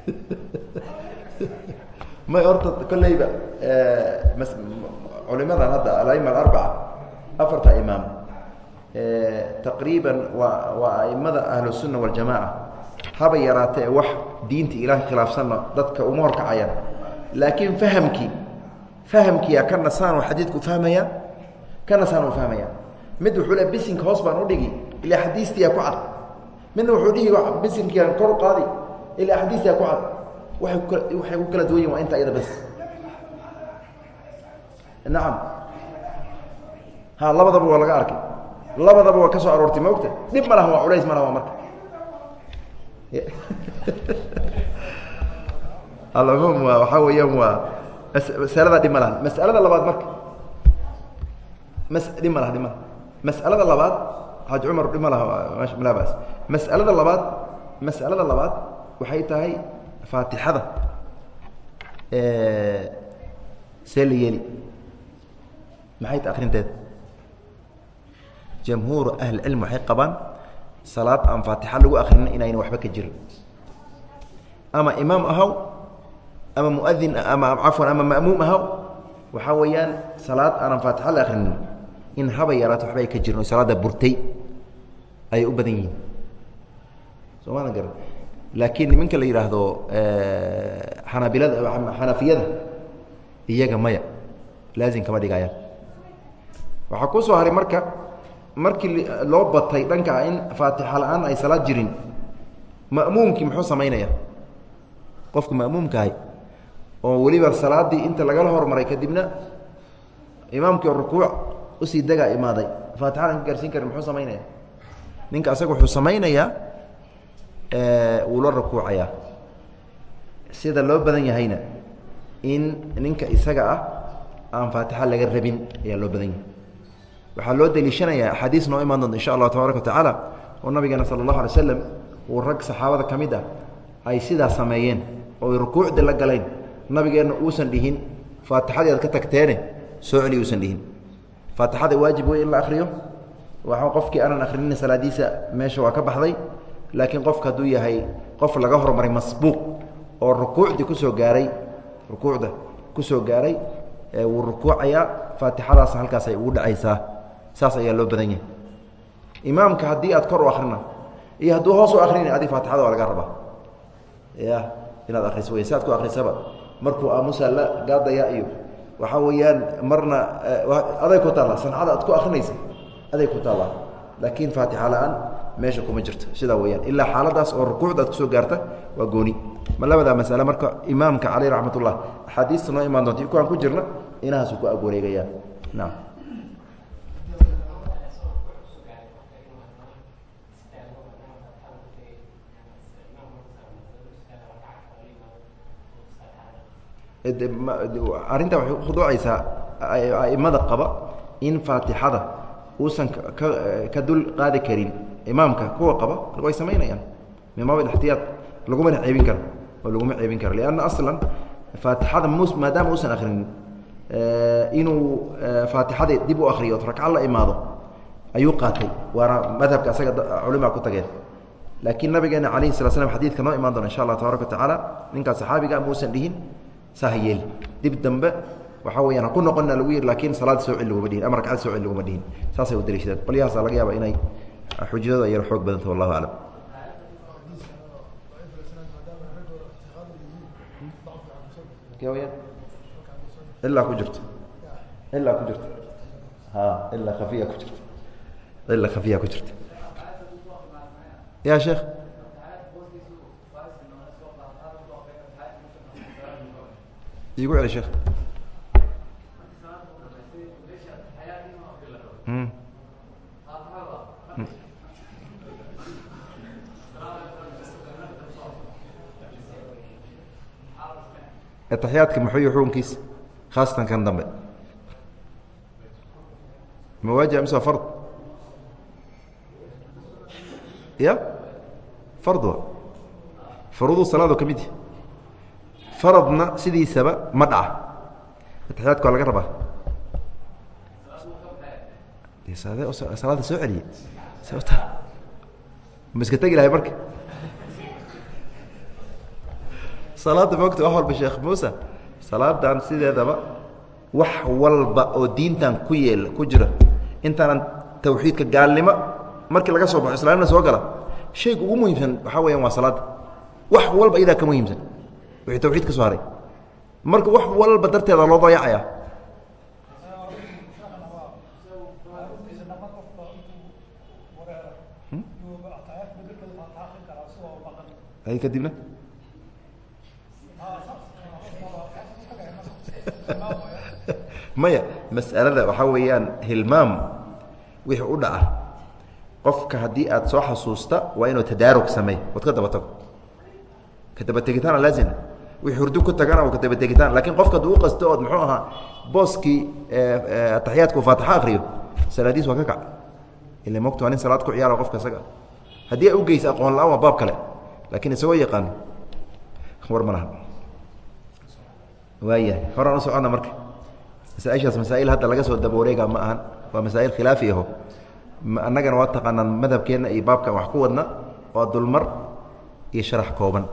May horta kolleyba culimadan hadda alaima alarbaca afarta imaam taqriiban waa waa aimada ahlusunna waljamaaca haba yaraatee wax diinta ilaahay khilaafsanna dadka uma horkacayaan laakiin fahamkii fahamkiyaa ka nasaan oo xadiidku fahmaya ka nasaan u fahmaya. Mid wuxuu le bisinka hoos baan udhigi ilaa xadiistiyaa ku cad. Midna wuxuu dhihi bisinkiaan kor u qaadi ilaa xadiistiyaa ku cad. Waxay ku kala duwan yihiin waa inta iyada bas nacam ha labadaba waa laga arkay. Labadaba waa ka soo aroortay ma ogta? Dhib ma laha waa culays ma laha waa marka. Alcumuum waa waxaa weeyaan waa masalada dhib ma laha. Mas'alada labaad marka. Mas dhib ma laha dhib ma laha. Mas'alada labaad xaaji cumar dhib ma laha laa bas mas'alada labaad mas'alada labaad waxay tahay faatixada. See la yeeli. Maxay ta akrinteeda jamhuuru ahlicilm waxay qabaan salaad aan faatixa lagu akrinin inayna waxba ka jirin. Ama imaam ahaw ama muadin ama cafwan ama ma'muum ahaw waxaa weeyaan salaad aanan faatixa la akrinin in haba yaraato waxba ay ka jirin o salaadda burtay ayay u badan yihiin. Soo maada garan laakiin nimanka la yidhaahdo xanaabilada xanafiyada iyaga maya laazim kama dhigayaan waxaa ku soo haray marka markii loo batay dhanka ah in faatixa la'aan ay salaad jirin ma'muumkii muxuu samaynaya qofka ma'muumkaahay oo weliba salaaddii inta lagala hormaray kadibna imaamkii rukuuc u sii degaa imaaday. Faatixada an ka gaarsiin karin muxuu samaynaya ninka asaga wuxuu samaynayaa wuu rukuucayaa. Sida loo badan yahayna in ninka isaga ah aan faatixa laga rabin ayaa loo badan yahay. Waxaa loo deliishanayaa axaadiis noo imaan doonta insha allahu tabaaraka wa tacaala oo nabigeena sala allahu alay slam uu rag saxaabada ka mid ah ay sidaa sameeyeen oo ay la galeen nabigeenna uusan dhihin faatixadii aad ka tagteene soo celi uusan dhihin. Faatixada waajib wey in la akriyo waa qofkii aanan akrinina salaadiisa meesha waa ka baxday laakiin qofka hadduu yahay qof laga hormaray masbuuq oo rukuucdii ku soo gaaray rukuucda ku soo gaaray wuu rukuucayaa faatixadaasna halkaas ugu dhacaysaa. Saas ayaa loo badan yahay. Imaamka haddii aad kor u akrina iyo hadduu hoos u akrina adig faatixada waa laga rabaa. Ya inaad akriso wey si ku akrisaba markuu aamusa la gaadaya iyo waxaa weeyaan marna aday ku taalla sancada aad ku akrinaysa aday ku taallaa. Laakiin faatixa la'aan meesha kuma jirto sidaa weyaan ilaa xaaladaas oo rukuucda aad ku soo gaarta waa gooni. Ma labadaa masale marka imaamka caleyh raxmat axaadiista noo imaan doonta kuwaan ku jirna inahaasu ku ag wareegayaa naam arrintaa waxay khuduucaysaa aimada qaba in faatixada uusan ka dul qaadi karin imaamka kuwa qaba way samaynayaan. Min baab ixtiyaad lagumana ceebin karo oo laguma ceebin karo lanna aslan faatixada m maadaama uusan akrinin inuu faatixada dib u akriyo ragca la imaado ayuu qaatay. Waana madhabka asaga culimaa ku tageen. Laakiin nabigeena alayhi sala slam xadidka noo imaan doona insha allah tabaraka wa tacaala ninkaa saxaabiga muusan dhihin sahyeel dib dambe waxaa weyaan haku noqona lagu yiri laakiin salaada soo celi laguma dhihin ama ragcada soo celi laguma dhihin saasay u daliishadeen qolyahaasa laga yaaba inay xujadooda yar xoog badanta wallahu aclam ilaa ku jirto. Ilaa ku jirto. Ha ilaa kafiya ku jirto. Ilaa kafiya ku jirta ya sheekh igu celi sheekh ataxiyaadka muxuu yahy xukunkiisa khaasatan kan dambe. Ma waajib mise waa fard. Ya? Fard wa farudu salaado ka mid yahy faradna sidiisaba ma dhaca ataxiyaadka waa laga rabaa. Salaada soo celiye ma iska tegi lahay marka. Salaada moogta wax walba sheekh muuse salaadan sideedaba wax walba oo diintan ku yeel ku jira. Intaanan tawxiidka gaalnimo markii laga soo baxo islaamna soo gala. Shayga ugu muhiimsan waxaa weyaan waa salaada wax walba iyadaa ka muhiimsan wixii tawxiid ka soo haray. Marka wax walba darteeda loo dayacaya. Ay kadibna? Maya mas'alada waxaa weeyaan hilmaam wixii u dhaca. Qofka haddii aad soo xasuusta waa inuu tadaarug sameey ood ka daba ka dabategitaan laazim wixii hurdu ku tagana ka dabategitaan laakiin qofka hadduu u qasto ood muxuu ahaa booskii ataxiyaadku faatixa akriyo salaadiis waa ka kac. Ila mogta waa nin salaad ku ciyaara qofka isaga. Haddii a ugeysa aqoon la'aan waa baab kale laakiin isagoo yaqaano war ma laha. Waayahay horaan u socona marka. Masaaishaas masaail hadda laga soo daba wareega ma ahan. Waa masaail khilaafi aho. Annagana waa taqaanaan madhabkeenna iyo baabkan wax ku wadna waa dulmar iyo sharax kooban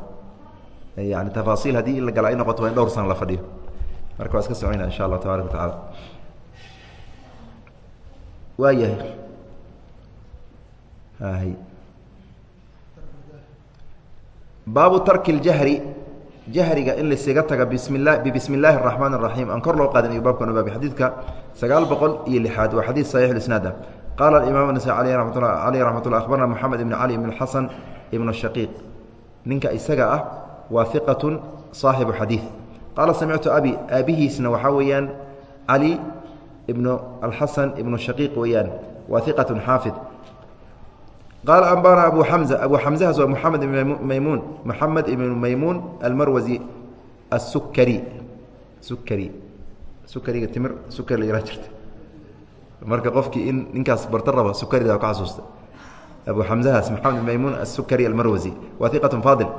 yani tafaasiil haddii in la gala ay noqoto waa in dhowr san la fadhiyo marka waa iska soconayna insha allah tabaaraka wa tacaala waa yahay baabu tarki اljahri jahriga in laisaga taga bismila bibismi اllahi الraxmaan الraxiim aan kor loo qaadin ayuu baabkan ubaabi xadiidka sagaal boqol iyo lixaad waa xadiid saxiix isnaad ah qaala imaam النasai aleyh ramat aleyh raxmat ullah akhbarna moxamed ibn cali ibn xasan ibn shaqiiq ninka isaga ah waa iqaة صaaxibu xadiid qaala samictu abi aabihiisna waxaa weeyaan cali ibnu alxasan ibnu shaqiiq weeyaan waa iqaة xaafid qaala ambana abu xamza abu xamzahaas waa moxamed ibn maymuun moxamed ibnu maymuun almarwasi asukari sukari sukariga timir sukari la yaraa jirta marka qofkii in ninkaas barta raba sukarida ka xasuusta abu xamzahaas moxamed ibn maymuun asukari almarwasi waa iqat faadil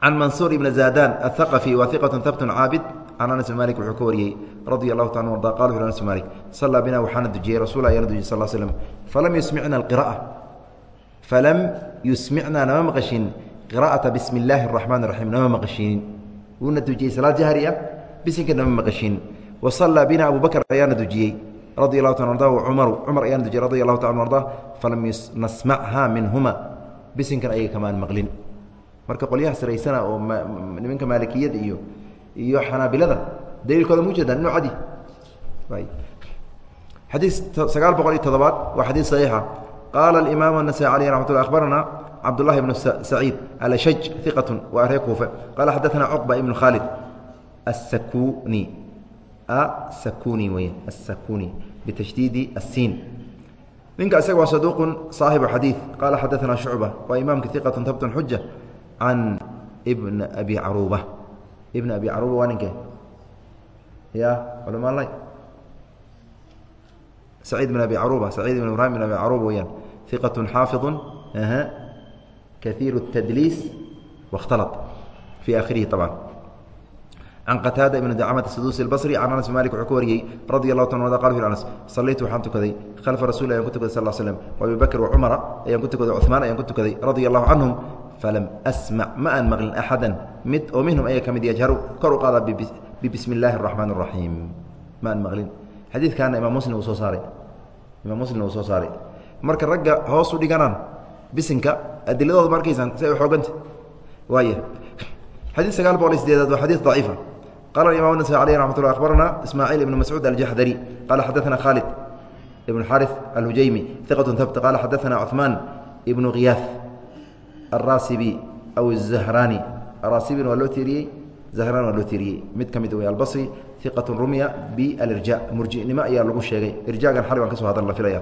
can mansuur ibn zadan athaqafi waa iqat habtun caabid can anas malik wuxuu ka wariyey radia allahu taala arda qala wuxu anas malik sallaa bina waxaana dujiyey rasul ayaana dujiyey sal slm falam yusmicna alqira'a falam yusmicnaa nama maqashin qira'ata bismi illaahi araxmaan raxiim nama maqashiinin wuuna dujiyey salaad jahri ah bisinka nama maqashiinin wa sallaa bina abu bakr ayaana dujiyey radi allahu ta arda cumaru cumar ayaana dujiyey radi allahu taala arda falam nasmachaa minhuma bisinkan ayaga kamaan maqlin marka qolyaha siraysana oo nimanka maalikiyada iyo iyo xanaabilada daliilkooda mujeedaan noo cadi xadiid sagaal boqol iyo todobaad waa xadiid saxiixa. Qaala alimaam anasai caleyh raxmat lla akhbarana cabdullahi bnu saciid alashaj iqatun waa reer kuufe qaala xadaana cuqba ibnu khaalid asakuni asakuni weya asakuni bitashdiidi asiin ninka isaga waa saduuqun saaxibu xadiid qaala xadaana shucba waa imaamka iqatun tabtun xuja can bn abi caruba ibn abi caruba waa ninke ya culamaala سعيد بن أبي عروبة سعيد بن إبراهيم بن أبي عروبة weyaan ثقة xاaفظ كثير التدليس واختلط في آخره طبعا عن qتاaدة بن دcمة السدوسي البصري عن أنس مالك وxuu ka wariyey رضي الله تعالى قال في أنس صليت waxaan tukaday خلفa رasuل ayaan ku tukaday صل ل سلم وأبي بكر وcمرa ayaan ku tukaday cثمان ayaan ku tukaday رضي الله عنهم فلم أسمع ma aan mقلin أحدا mid oo minهم aya ka mid yجهر kor u qaada ببسم اللahi الرحمن الرحيم ma aan mqlin xadiidkaana imaam muslim uu soo saaray imaam muslim uu soo saaray marka ragga hoos u dhiganaan bisinka adiladooda ma arkaysaan si ay xooganta waaya xadiid sagaal boqol iyo sideedaad waa xadiid daciifa qala imam nasai aleyh raxmat ullah akhbarana ismaaciil ibnu mascuud aljaxdari qala xadaثana khaalid ibn xarif alhujaymi iqatu habt qala xadaثana cuثmaan ibnu khiyaaf alraasibi aw الzahrani araasibin waa loo tiiriyey zahraan waa loo tiiriyey mid ka mid wey albasri iqat rumya bilirja murjinimo ayaa lagu sheegay irjagan xali waan ka so hadal la filaya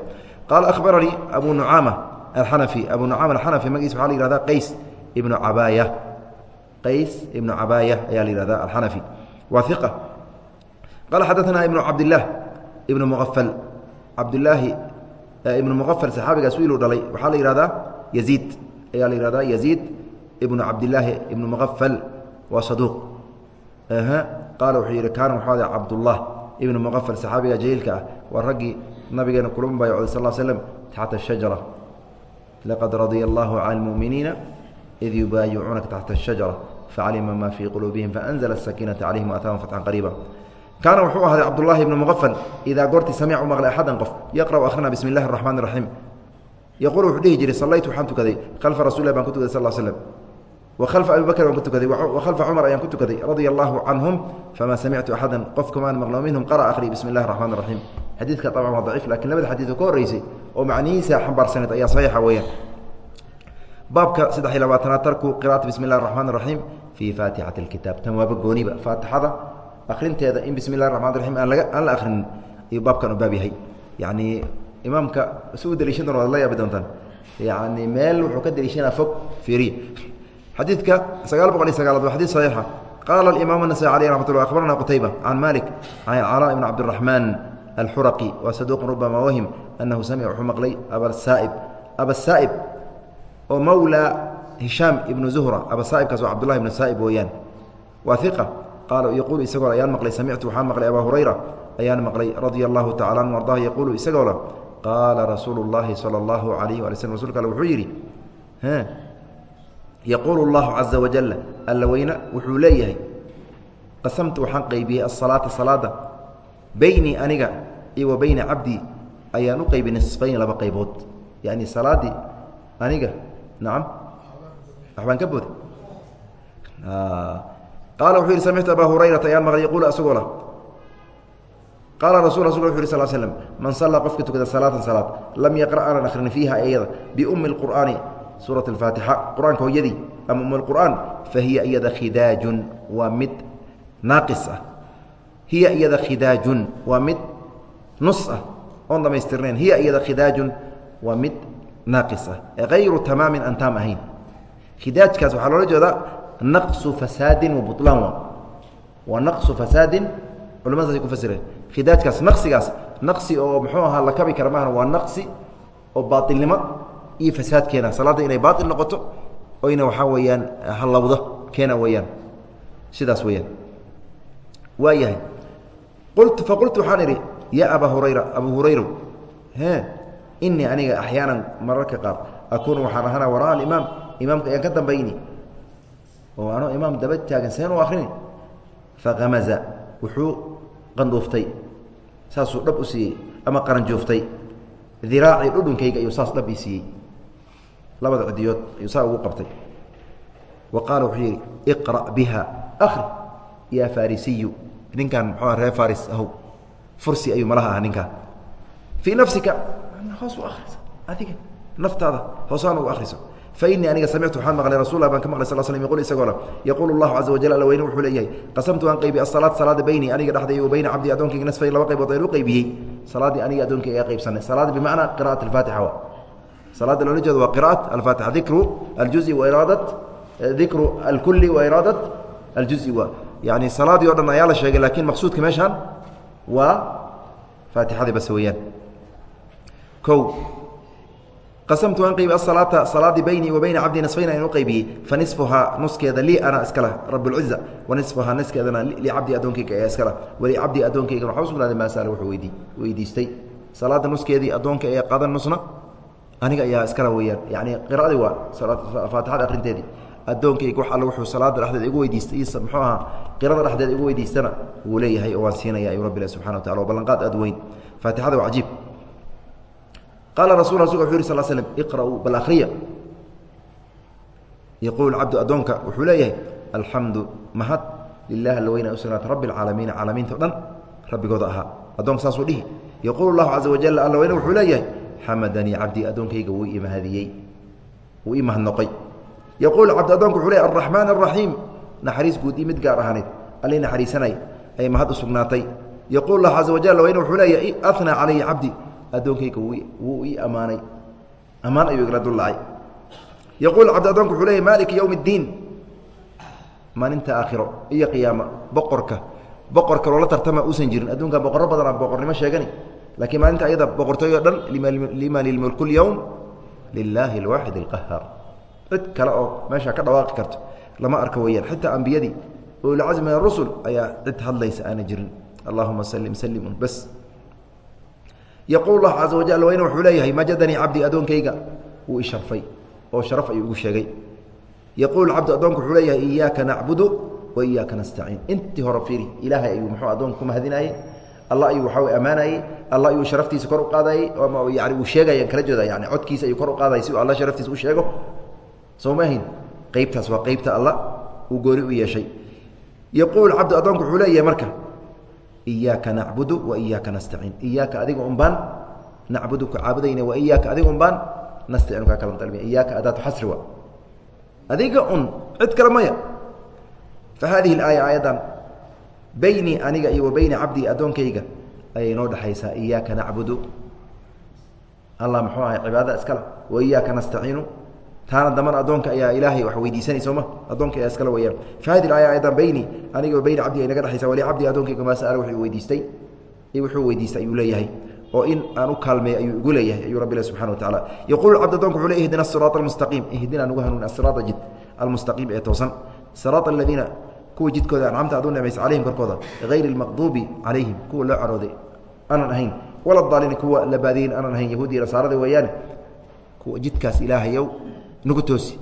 qaala akhbaranii abu nucaama alxanafi abu nucaama alxanafi magiis waxaa la yihahda qays ibnu cabaaya qays ibnu cabaaya ayaa la yihahda alxanafi waa iqa qaala xadaثana ibnu cabdillaah ibnu muqafal cabdilaahi ibnu muqafal saxaabigaas wiiluu dhalay waxaa la yihahdaa yaziid ayaa la yihahdaa yaziid ibnu cabdilaahi ibnu muqafal waa saduuq. Qaala wuxuu yidhi kaana waxuu ada cabdullah ibnu muqafal saxaabiga jaliilka ah waa raggii nabigeena kula mubaayacday sal slm taxta ashajara laqad radia allahu cala almu'miniina id yubaayicuunaka taxta ashajara facalima ma fii quluubihim faanzla asakiinata calayhim waataahum fatxan qariiba. Kaana wuxuu ahday cabdullahi ibnu muqafal idaa goortii samic u maqlay axadan qof yaqra'u akhrina bismi illahi araxmaan iraxiim yaquul wuxuu dhihi jiray sallaytu waxaan tukaday khalfa rasulilah baan ku tukaday sal slam wa khalfa abi bakr baan ku tukaday wa khalfa cumar ayaan ku tukaday radia allaahu canhum famaa samictu axada qof kamaan maqlo minhum qara akhri bismi illahi raxmaan raxiim xadiidka abcan waa daciif lakiin labada xadiid oo ka horreysay oo macnihiisa xambaarsanayd ayaa saxiixa weeyaan baabka saddex iyo labaatanaad tarku qiraata bismi illahi raxmaan raxiim fii faatixati alkitaab tan waaba gooniba faatixada akhrinteeda in bismi illahi raxmaan raxiim aan la akhrinin ayuu baabkan u baab yahay yani imaamka si u daliishan la yaabi doontaan. Yani meel wuxuu ka daliishanaa fog fiiriya xadiidka sagaal boqol iyo sagaalad waa xadiid saxiixa. Qaala alimaam anasai aleyh raxmat ullah akhbarana qutayba can malik can calaa ibn cabdiraxmaan alxuraqi wa saduuqun rubama wahim anahu samica wuxuu maqlay abasaaib abasaaib oo mawlaa hishaam ibnu zuhra. Abasaaibkaas waa cabdullahi ibnu saaib weeyaan. Waa iqa qaala yaquulu isagoo ayaan maqlay samictu waxaan maqlay abaa hurayra ayaan maqlay radia allahu tacala an ardaah yaquulu isagoo le qaala rasuulu اllahi salى اllahu alayh wala slm rasulka alle wuxuu yidhi yaquulu اllahu caza wajala alla weyne wuxuu leeyahay qasamtu waxaan qaybiyey asalaata salaada beynii aniga iyo wa beyna cabdii ayaan u qaybi nisfayn laba qaybood yani salaadii aniga nacam waxbaan ka booday qaala wuxuu yihi samictu abaa hurayrata ayaan maqlay yaquulu asagoo lah qaala rasu rasul uu uhi sl slm man sallaa qofka tukada salaatan salaad lam yaqra aanan akhrin fiiha iyada biummi اlqur'aani suurat alfaatixa qur'aanka hooyadii ama umm lqur'aan fa hiya iyada khidaajun waa mid naaqis ah. Hiya iyada khidaajun waa mid nus ah. Oon dhammaystirnayn hiya iyada khidaajun waa mid naaqis ah. E Hayru tamaamin aan taam ahayn. Khidaajkaas waxaa loola jeedaa naqsu fasaadin wa buطlaan waa naqsu fasaadin culamadaasay ku fasireen khidaajkaas naqsigaas naqsi oo muxuu ahaa la kabi kara maahan waa naqsi oo baailnimo iyo fasaad keena salaadda inay baail noqoto oyna waxaa weeyaan hallawdo keena weeyaan. Sidaas weeyaan. Waa yahay qultu faqultu waxaan idhi yaa abaa hurayra abuu hurayrow e inii aniga axyaanan mararka qaar akuunu waxaan ahaana waraa alimaam imaamka ayaan ka dambayni. Oo anoo imaam daba taagan seen u akrini fahamaza wuxuu qandhuuftay saasuu dhab u siiyey ama qaranjooftay diraacii dhudhunkayga ayuu saas dhab ii siiyey. Labada cidiyood ayuu saa ugu qabtay. Wa qaala wuxuu yidhi iqra' biha akri yaa farisiyu ninkan muxuu reer faris ahow fursi ayuu malaha aha ninkaan. Fii nafsika hoos u akrisa adiga naftaada hoosaan ugu akriso fainii aniga samictu waxaan maqlay rasul baan ka maqlay sal slm yqul isagoo le yaquulu allahu caza wajal alla weyne wuxuu leeyahay qasamtu aan qaybi asalaat salaada beynii aniga dhexdaya wa bayna cabdii addoonkayga nasfayn laba qaybood ayaan u qaybiyey. Salaaddii aniga addoonkayga ayaa qaybsanay. Salaada bimacnaa qira'at alfaatixa wa salaadda loola jeedo waa qira'at alfaatixa. Dikru aljuzi wa iraadat dikru alkulli wa iraadat aljuzi wa yani salaadii o dhan ayaa la sheegay laakiin maqsuudka meeshaan waa faatixadii bas weeyaan. O qasamtu aan qaybi asalaata salaadii beynii wa bayna cabdii nisfayn ayaan u qaybiyey fa nisfuhaa nuskeeda lii ana iskale rablciza wa nisfuhaa niskeedana licabdii addoonkayga ayaa iskale walicabdii addoonkaygan waxa usugnaaday maasala wuxuu weydi weydiistay. Salaada nuskeedii addoonka ee qadan nusna aniga ayaa iskale weyaan yani qiraadii waa faatixada akrinteedii addoonkayga wax alle wuxuu salaada dhexdeeda igu weydiistay muxuu ahaa qirada dhexdeeda igu weydiistana wuu leeyahay oo waan siinaya ayuu rabbi subxana wa tacala oo ballanqaad aad weyn. Faatixada waa cajiib qaala rasul rasulka wuxu yuri sal slm iqra'uu bal akhriya yaquul cabdu addoonka wuxuu leeyahay alxamdu mahad lilah alla weyna rabbi alcaalamiina caalamiinta o dhan rabbigooda ahaa addoonka saasuu dhihi yaquulu llahu caza wajal alla weyne wuxuu leeyahay xamadanii cabdii addoonkayga wuu mahadiyey wuu ii mahadnoqay yaquul cabdi addoonka wuxuu leeyahy araxmaan araxiim naxariis guud ii mid gaar ahaaneed allii naxariisanay ay mahad u yaquul lahu caza wajal alla weyne wuxuu leeyahay anaa calayhi cabdi addoonkayga wuu ii ammaanay. Ammaan ayuu igala dullacay. Yaquul cabdi addoonku wuxuu leeyahy maaliki yowm اddiin maalinta aakhiro iyo qiyaama boqorka boqorka loola tartama uusan jirin. Adduunkan boqorro badanaa boqornimo sheegani. Laakiin maalinta ayada boqortooy o dhan liman ilmulku lyowm lilaahi alwaaxid alqahaar cid kale oo meesha ka dhawaaqi karto lama arko weyaan xitaa ambiyadii ulcasmi min arusul ayaa cid hadlaysa aana jirin. Allahuma salim salimun bas yaquul lahu caza wajal weyne wuxuu leeyahay majadanii cabdii addoonkayga wuu isharfay oo sharaf ayuu igu sheegay yaquul cabdu addoonku wuxuu leeyahay iyaaka nacbudu wa iyaaka nastaciin intii hore fiiri ilaahay ayuu muxuu addoonka ku mahadinayey allah ayuu waxaa ammaanayey allah ayuu sharaftiisa kor u qaadayey yani uu sheegaya kala jeeda yani codkiisa ayuu kor u qaadayay si uu alla sharaftiisa u sheego soo ma ahayn waa qeybta alla uu gooni u yeeshay yaquul cabdu addoonku wuxuu leeyahay marka iyaaka nacbudu wa iyaaka nastaciin iyaaka adiga un baan nacbudu ku caabudayna wa iyaaka adiga un baan nastaciinu kaa kala dalmiya iyaaka adaatu xasri wa adiga un cid kale maya fa haadihi alaaya aayaddan beynii aniga iyo wa beyna cabdii addoonkayga ayay noo dhexaysaa iyaaka nacbudu allah muxuu ahay cibaadada iskale wa iyaaka nastaciinu taana dambana addoonka ayaa ilaahay wax weydiisanay sooma addoonka ayaa iskale weyaan fa hadi aaya ayadan beyni aniga beyna cabdi ay naga dhexaysa wali cabdi addoonkayga maa sa'ala wuxuu weydiistay. Wuxuu weydiistay ayuu leeyahay. Oo in aan u kaalmeey ayuu igu leeyahay ayuu rabbi subxana wa tacala yaquulu cabd addoonka wuxuu le ihdina asiraata almustaqiim. Ihdina nugu hanuun asiraata jid almustaqiim ee toosan. Siraata aladiina kuwa jidkooda ancamta aad u necmaysa calayhim korkooda hayri almaqduubi calayhim kuwa loo carooday aanan ahayn. Wala daalin kuwa la baadiyin aanan ahayn. Yahuud iyo nasaarada weeyaane kuwa jidkaas ilaahayow nagu toosi.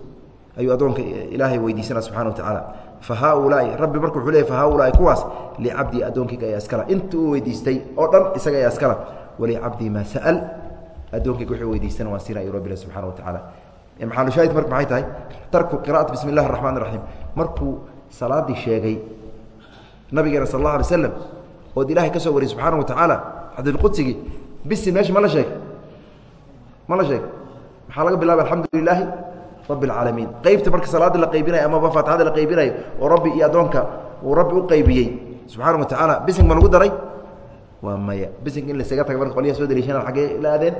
Ayuu addoonka ilaahay weydiisana subxana wa tacaala fa haaulaai rabbi marka wuxuu leey fa haaulaai kuwaas licabdii addoonkayga ayaa iskala inta uu weydiistay oo dhan isaga ayaa iskala walicabdii maa sa'al addoonkayga wuxuu weydiistana waan siina ayuu rabbi subxana wa tacaala maxalushaahid marka maxay tahay? Tarku qira'ati bismi illahi raxmaan raxiim markuu salaadii sheegay nabigeena sal allah alay slam ood ilahay ka soo wariyey subxaana wa tacaala xadiidqudsigii bisi meesha ma la sheeg? Ma la sheeg maxaa laga bilaabay alxamdu lilaahi rabbi alcaalamiin qeybta marka salaada la qaybinayo amaba faatixada la qaybinayo oo rabbi iyo addoonka uu rabbi u qaybiyey subxaana wa tacaala bising ma lagu daray? Waa maya. Bising in lasaga taga marka qolyaha soo daliishana xaggee la aadeen?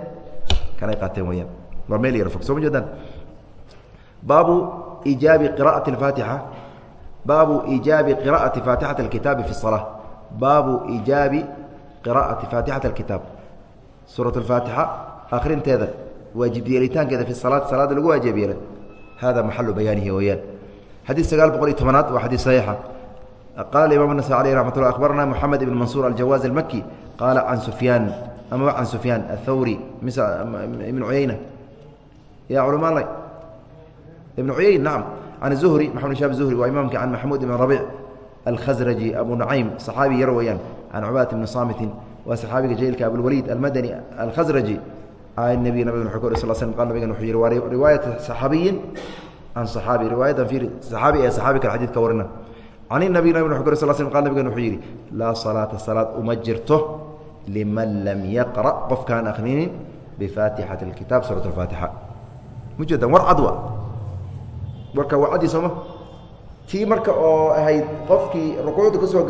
Kanay qaateen weyaan waa meel yar fog. Soo ma jeedaan baabu iijaabi qira'ati alfaatixa. Baabu iijaabi qira'ati faatixati alkitaabi fi الsalaa baabu iijaabi qira'ati faatixati alkitaab. Suurat alfaatixa akhrinteeda waajib yeelitaankeeda fi salaat salaada lagu waajib yeelay hada maxalu bayaanihi weyaan xadiid sagaal boqol iyo tobanaad waa xadiid saxiixa qaala imam النasai alيh raxmat lla akhbarana moxamed ibn mansuur aljawaaz almaki qaala can sufyaan amaba can sufyaan athawri mise ibn cuyeyna ya culamaala ibn cuyeyn nacam can zuhri maxamed shab zuhri waa imaamka can maxamuud ibn rabic alkhasraji abu nucaym saxaabi yar weeyaan can cubadat ibni saamitin waa saxaabiga jaliilka abulwaliid almadani alkhasraji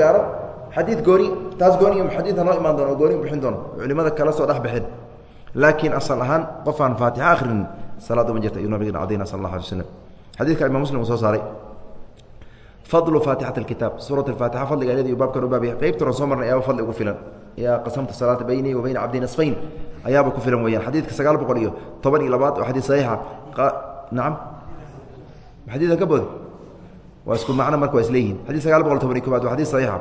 gaaro xadiid gooni taas gooni xadiidka noo imaan doono oo gooni bixin doono culimada kala soo dhex bixin laakiin asal ahaan qofaan faatix akrinin salaad uma jirta ayuu nabigeena cadayna sal alla alay slam xadiidka imam muslim uu soo saaray. Fadlu faatixati alkitaab suurat alfaatixa fadliga eed yu baabkan u baabaya qaybta oran soo marnay ayaaba fadli ugu filan. Yaa qasamtu salaata bayni wa bayna cabdi nasfayn ayaaba ku filan weyaan xadiidka sagaal boqol iyo toban iyo labaad oo xadiid saxiixa. Nacam. Xadiida ka bood waa isku macno marka waa isleeyihin xadiid sagaal boqol toban iyo kobaad waa xadiid saxiixa.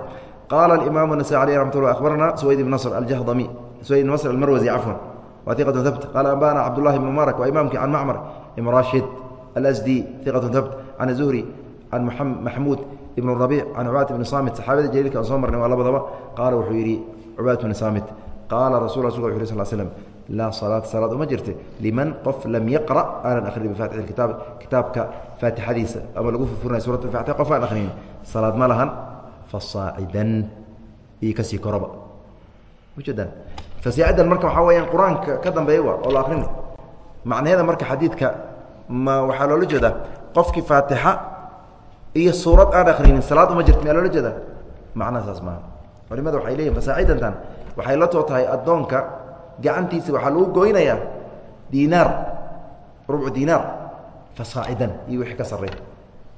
Qaala alimaamu nasaai aleyh raxmat ullah akhbarana suwayd ibn nasr aljahdami suwayd ibn nasr almarwasi cafwan habt qaala ambana cabdullahi ibn mubarak waa imaamkii can macmar ibn rashid alasdi iqatu habt can zuhri can maxmuud ibn rabic can cubaat ibni saamit saxaabada jaliilka aan soo marnay waa labadaba. Qaala wuxuu yidhi cubaat bni saamit qaala rasul rasul wu uri sal slm laa salaata salaad uma jirta liman qof lam yaqra' aanan akhrin bifaatixi kitaab kitaabka faatixadiisa. Ama lagu furfurinay suurat alfaatixa qof aan akhrinin salaad ma lahan fasaacidan iyo ka sii koroba. Ujeedaan fasaacidan marka waxaa weyaan qur'aanka ka dambeeya oo la akrini macnaheeda marka xadiidka ma waxaa loola jeedaa qofkii faatixa iyo suurad aan akhrinin salaad uma jirta miyaa loola jeedaa? Macnaha saas maaha. Culimada waxay leeyihiin fasaacidantan waxay la too tahay addoonka gacantiisa waxaa lagu goynayaa diinaar rubcu diinaar. Fasaacidan iyo wixii ka sarey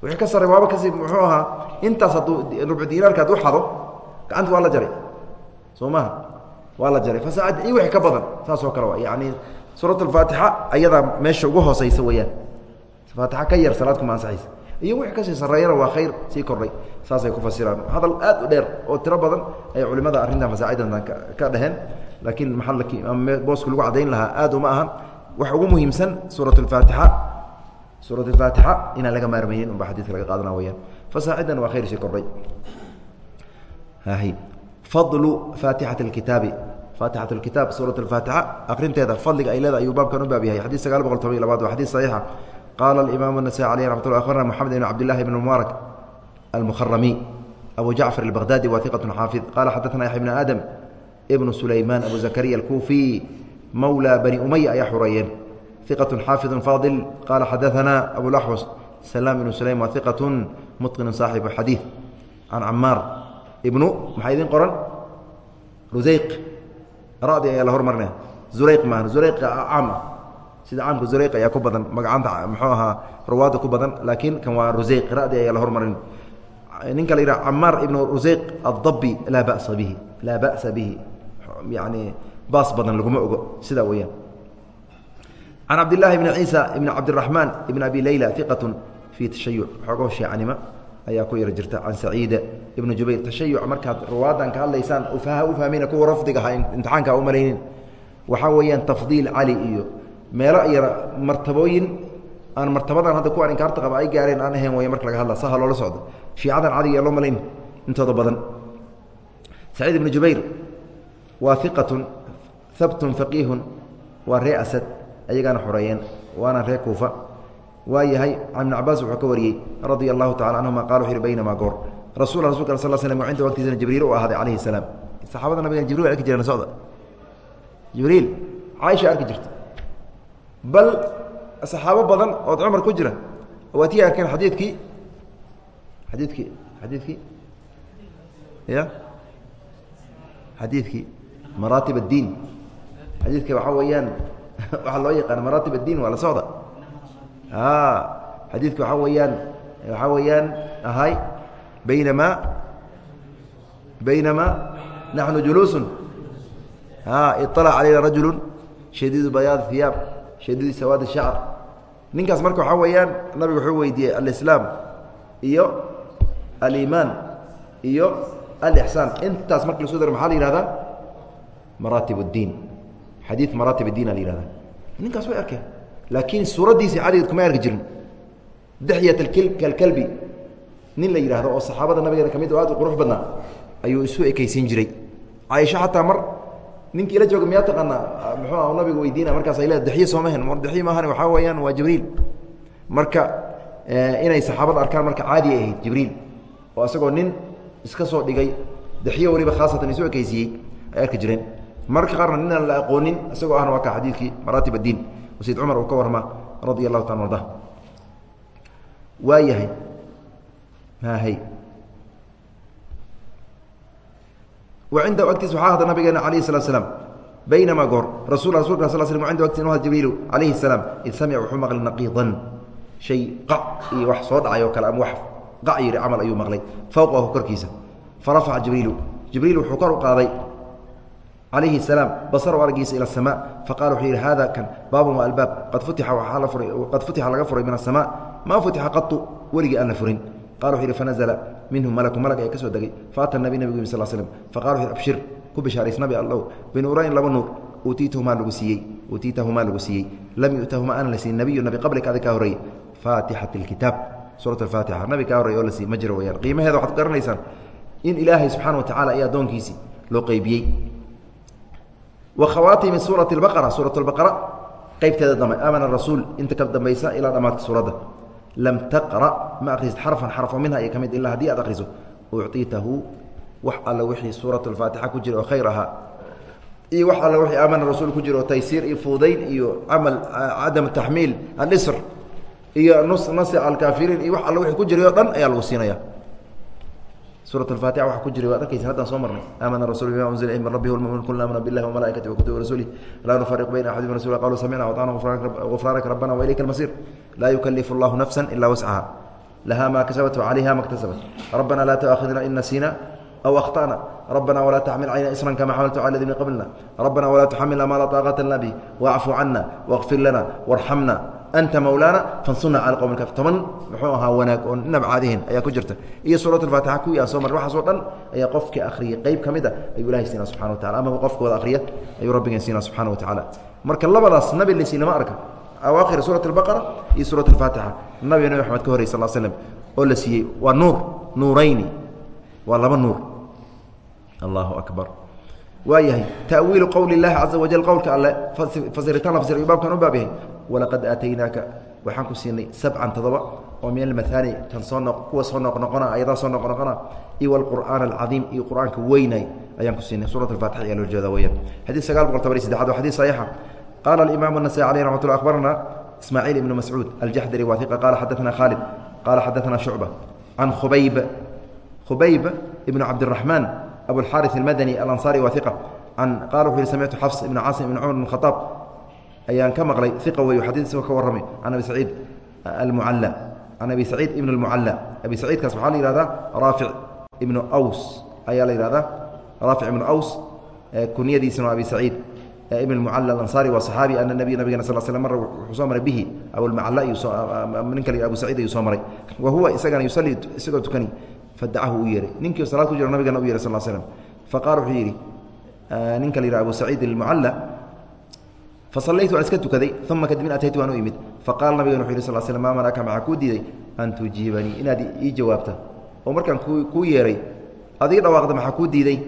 wixii ka sarey waaba kasi muxuu ahaa intaas hadduu rubcu diinaarka hadduu xado gacanta waa la jaray. Soo maha waa la jaray. Fasaacidan iyo wixii ka badan saas oo kale waa. Yacni suurat alfaatixa ayadaa meesha ugu hooseysa weeyaan. Faatixa ka yar salaad kuma ansaxaysa. Iyo wixii ka sii sarreeyana waa khayr sii kordhay saasay ku fasiraan. Hadal aad u dheer oo tiro badan ay culimada arrintan fasaacidantan ka dheheen laakiin maxalkii ama boosku lagu caddayn lahaa aad uma ahan. Waxa ugu muhiimsan suurat alfaatixa suurat alfaatixa inaan laga maarmaynin unba xadiidka laga qaadana weyaan fasaacidan waa khayr sii kordhay. Fadlu faatixati alkitaabi faatixat lkitaab suurat alfaatixa. Akhrinteeda fadliga ay leeda ayuu baabkan u baab yahay. Xadii sagaal boqol toban iy labaad waa xadiis saxiixa. Qaala alimaamu anasai caleyh raxmat lla akhbarna moxamed ibn cabdillahi ibn mubaarak almukharami abu jacfar albaqhdaadi waa xaafid qaala xadaana yaxya ibn aadam ibnu sulaymaan abu zakariya alkuufiy mawlaa bani umaya ayaa xureeyeen iqatun xaafidun faadil qaala xadaana abulaxwas salaam ibnu sulaym waa iqatun mutqinun saaxibu xadiid can camaar ibnu maxaa idiin qoran? Ruseyq radi ayaa la hormarinaya. Zurayq maaha zurayq caam ah. Sida caamka zurayq ayaa ku badan magacanta muxuu ahaa ruwaadda ku badan laakiin kan waa rusayq radi ayaa la hormarin. Ninka la yidhaha camaar ibnu rusayq addabi laa ba'sa bihi laa ba'sa bihi. Yani baas badan laguma ogo sidaa weeyaan. Can cabdillaahi bni ciisa ibni cabdiraxmaan ibn abi leyla iqatun fii tashayuc xoogoo sheecanimo ayaa ku yaro jirta can saciida ibnu jubayr. Tashayuc markaad ruwaadan ka hadlaysaan u fahmayna kuwa rafdiga ahaa imtixaanka u malaynin waxaa weeyaan tafdiil cali iyo meelo yara martabooyin aan martabadan hadda kuwaan inkaarta qaba ay gaareen aan ahayn way marka laga hadla saha loola socdo. Shiicadan cadiga loo malayn intooda badan. Saciid ibnu jubayr waa iqatun habtun faqiihun waa ree asad ayagaana xoreeyeen waana ree kuufa waa yahay can ibn cabaas wuxuu ka wariyey radia allahu tacala canhuma qala wuxu uhi baynamaa goor rasul rasulka al sl slm cinda waqtiisana jibriil u ahaaday calayhi salaam. Saxaabada nabigan jibril arki jireen socda. Jibriil caaisha arki jirta. Bal saxaabo badan ood cumar ku jira waatii arkeen xadiidkii xadiidkii xadiidkii? Ya? Xadiidkii maraatib اdiin xadiidka waxaa weeyaan waxaa loo yaqaana maraatib اdiin waa la socda xadiidka waxaa weeyaan waxaa weeyaan ahay baynamaa baynamaa naxnu juluusu iطalع calayna rajulu shadiidu bayaad hiyaab shadiidu sawaad shacr ninkaas marka waxaa weeyaan nabigu wuxuu weydiiyey alislaam iyo aliimaan iyo alixsaan intaas marka lasu daro maxaa la yihahdaa maraatib اdiin xadiid maraatib اdiin a la yihahda ninkaas way arkeen laakiin suuraddiisii caligeed kuma arki jirin. Dexyat kalkalbi nin la yidhaahdo oo saxaabada nabigeena ka mid oo aad u qurux badnaa ayuu isu ekaysiin jiray. Caaisha xataa mar ninkii la jooga miyaa taqaanaa? Muxuu nabigu weydiina markaas ay le dexye soomahen mar dexye maahan waxaa weeyaan waa jibriil. Marka inay saxaabada arkaan marka caadi ay ahayd jibriil oo isagoo nin iska soo dhigay dexye weliba khaasatan isu ekaysiiyey ay arki jireen. Mararka qaarna ninaan la aqoonin isagoo ahna waa ka xadiidkii maraatib addiin sayd cumar uu ka warma radia allahu taala arda waa yahay mahay wa cinda agtiis waxaa hada nabigeena alayh salatu slam baynamaa goor rasul rasulka sal sl cinda agtiis had jibriilu calayhi salaam id samica wuxuu maqlay naqiidan. Shay qac iyo wax soo dhacay oo kale ama wax qac yidhi camal ayuu maqlay fowqahu korkiisa. Farafaca jibriilu. Jibriil wuxuu kor u qaaday alayhi salaam basar argiisa ila asamaa faqala wuxuu yidhi hada kan baabun waa albaab qad futixa waaa la furay qad futixa laga furay min asamaa maa futixa qatu weligii aan la furin. Qala wuxu yidhi fanazla minhu malaku malag ee ka soo degay faata nabi nabig yimi sal slm faqala wuxu yhi abshir ku bishaarays nabi allow binuurayn laba nuur uutiitahumaa lagu siiyey uutiitahumaa lagu siiyey lam yu'tahumaa aan la siin nabiyu nabi qablika adi kaa horreeyey faatixat اlkitaab suurat alfaatixa nabi kaa horrey oo la siiy ma jiro weyaan qiimaheeda waxaad garanaysaan in ilaahay subxana wa tacala iyo addoonkiisii loo qeybiyey wakhawaatimi suurati baqara suurat baqara qeybteeda dambe amana rasuul inta ka dambaysa ilaa dhammaadka suuradda. Lam taqra ma akhrisid xarfan xarfo minha iyo ka mid ilaa haddii aad akhriso ucطitahu wax alla wixii suurat اlfaatixa ku jira oo khayr ahaa. Iyo wax alla wixii aamana rasuul ku jira oo taysiir iyo fuudayn iyo camal cadam taxmiil alisr iyo nasi alkaafiriin iyo wax alla wixii ku jiray o dhan ayaa lagu siinaya suuraة الفaatixa waa ku jiray waad arkaysa haddaan soo marnay aamana rasul bima unzila min rabbi wlmumin kulna amna biاllahi وamalaئikati وkutubi وrasulih laa nufariq bayna axadi min rasul qalu samicna وaطعna غufraanaka rabana وilayka اlmasir laa yukalifu اllahu nafsa ila wascaha laha ma kasabat وعalayha ma اktasabat rabbana laa تؤakhidna in nasiina أو أخطأنا ربنا ولا تحمل علينا إسرا كما حملت على الذين قبلنا ربنا ولا تحملنا ما لا طاقة لنا به واعف عنا واغفر لنا وارحمنا anta mawlaana fansuna cala qowmi toban muxuu ahaa wanaag oo nabcaadihin ayaa ku jirta iyo suuratulfaatixa kuwii aan soo mar waxaasoo dhan ayaa qofkii akhriyay qayb ka mid a ayuu ilahay siinaa subxana watacala amaba qofka wada akhriya ayuu rabbigeen siinaa subxana wa tacaala marka labadaas nabi lasi lama arka awaakhir suurat albaqara iyo suurat alfaatixa nabiga nabi axmed ka horey sal slem oo la siiyey waa nuur nuurayni waa laba nuur allahu akbar waayahay ta'wiilu qowli اllahi caza wajal qowlka alle fasiritaan la fasirayu baabkan u baab yahay walaqad aataynaaka. Waxaan ku siinay sabcan todoba oo min almahaani tan soo no kuwa soo noqnoqona ayadaa soo noqnoqona iyo wlqur'aan alcadiim iyo qur'aanka weynay ayaan ku siinay. Suurat alfaatix ayaa loo jeeda weyaan xadii sagaal boqol toban iyo saddexaad waa xadii saxiixa. Qaala alimaamu nasai aleyh raxmat lla abarana ismaaciil ibnu mascuud aljaxdari wahiqa qaala xadaana khaalid qaala xadaana shucba can khubayb khubayb ibnu cabdiraxmaan abulxaaris almadani alansaari wahiqa an qala wuxu yihi samictu xafs ibnu caasim ibn cumar ibn khaaab ayaan ka maqlay iqa weyo xadiis ka warramay can abi saciid almucalla can abi saciid ibn اlmucalla abi saciidkaas waxaa la yihahdaa raafic ibnu aws ayaa la yihahdaa raafic ibnu aws kunyadiisana waa abi saciid ibn mucala alansaari waa saxaabi ana nabiy nabigana sal sl mara wuxuu soo maray bihi abulmacla nin kale abu saciid ayuu soo maray. Wa huwa isagana yusalii isagoo tukani fadacahu uu yeehay ninkii salaad ku jiro nabigana u yehay sal slm faqala wuxuu yidhi ninka la yihah abu saciid almucala fasallaytu waan iska tukaday uma kadibin ataytu waan u imid faqala nabigan wuxu yih sal sl maa manaka maxaa kuu diiday an tujiibanii inaad ii jawaabta oo markaan kuu yeehay adiga dhawaaqda maxaa kuu diiday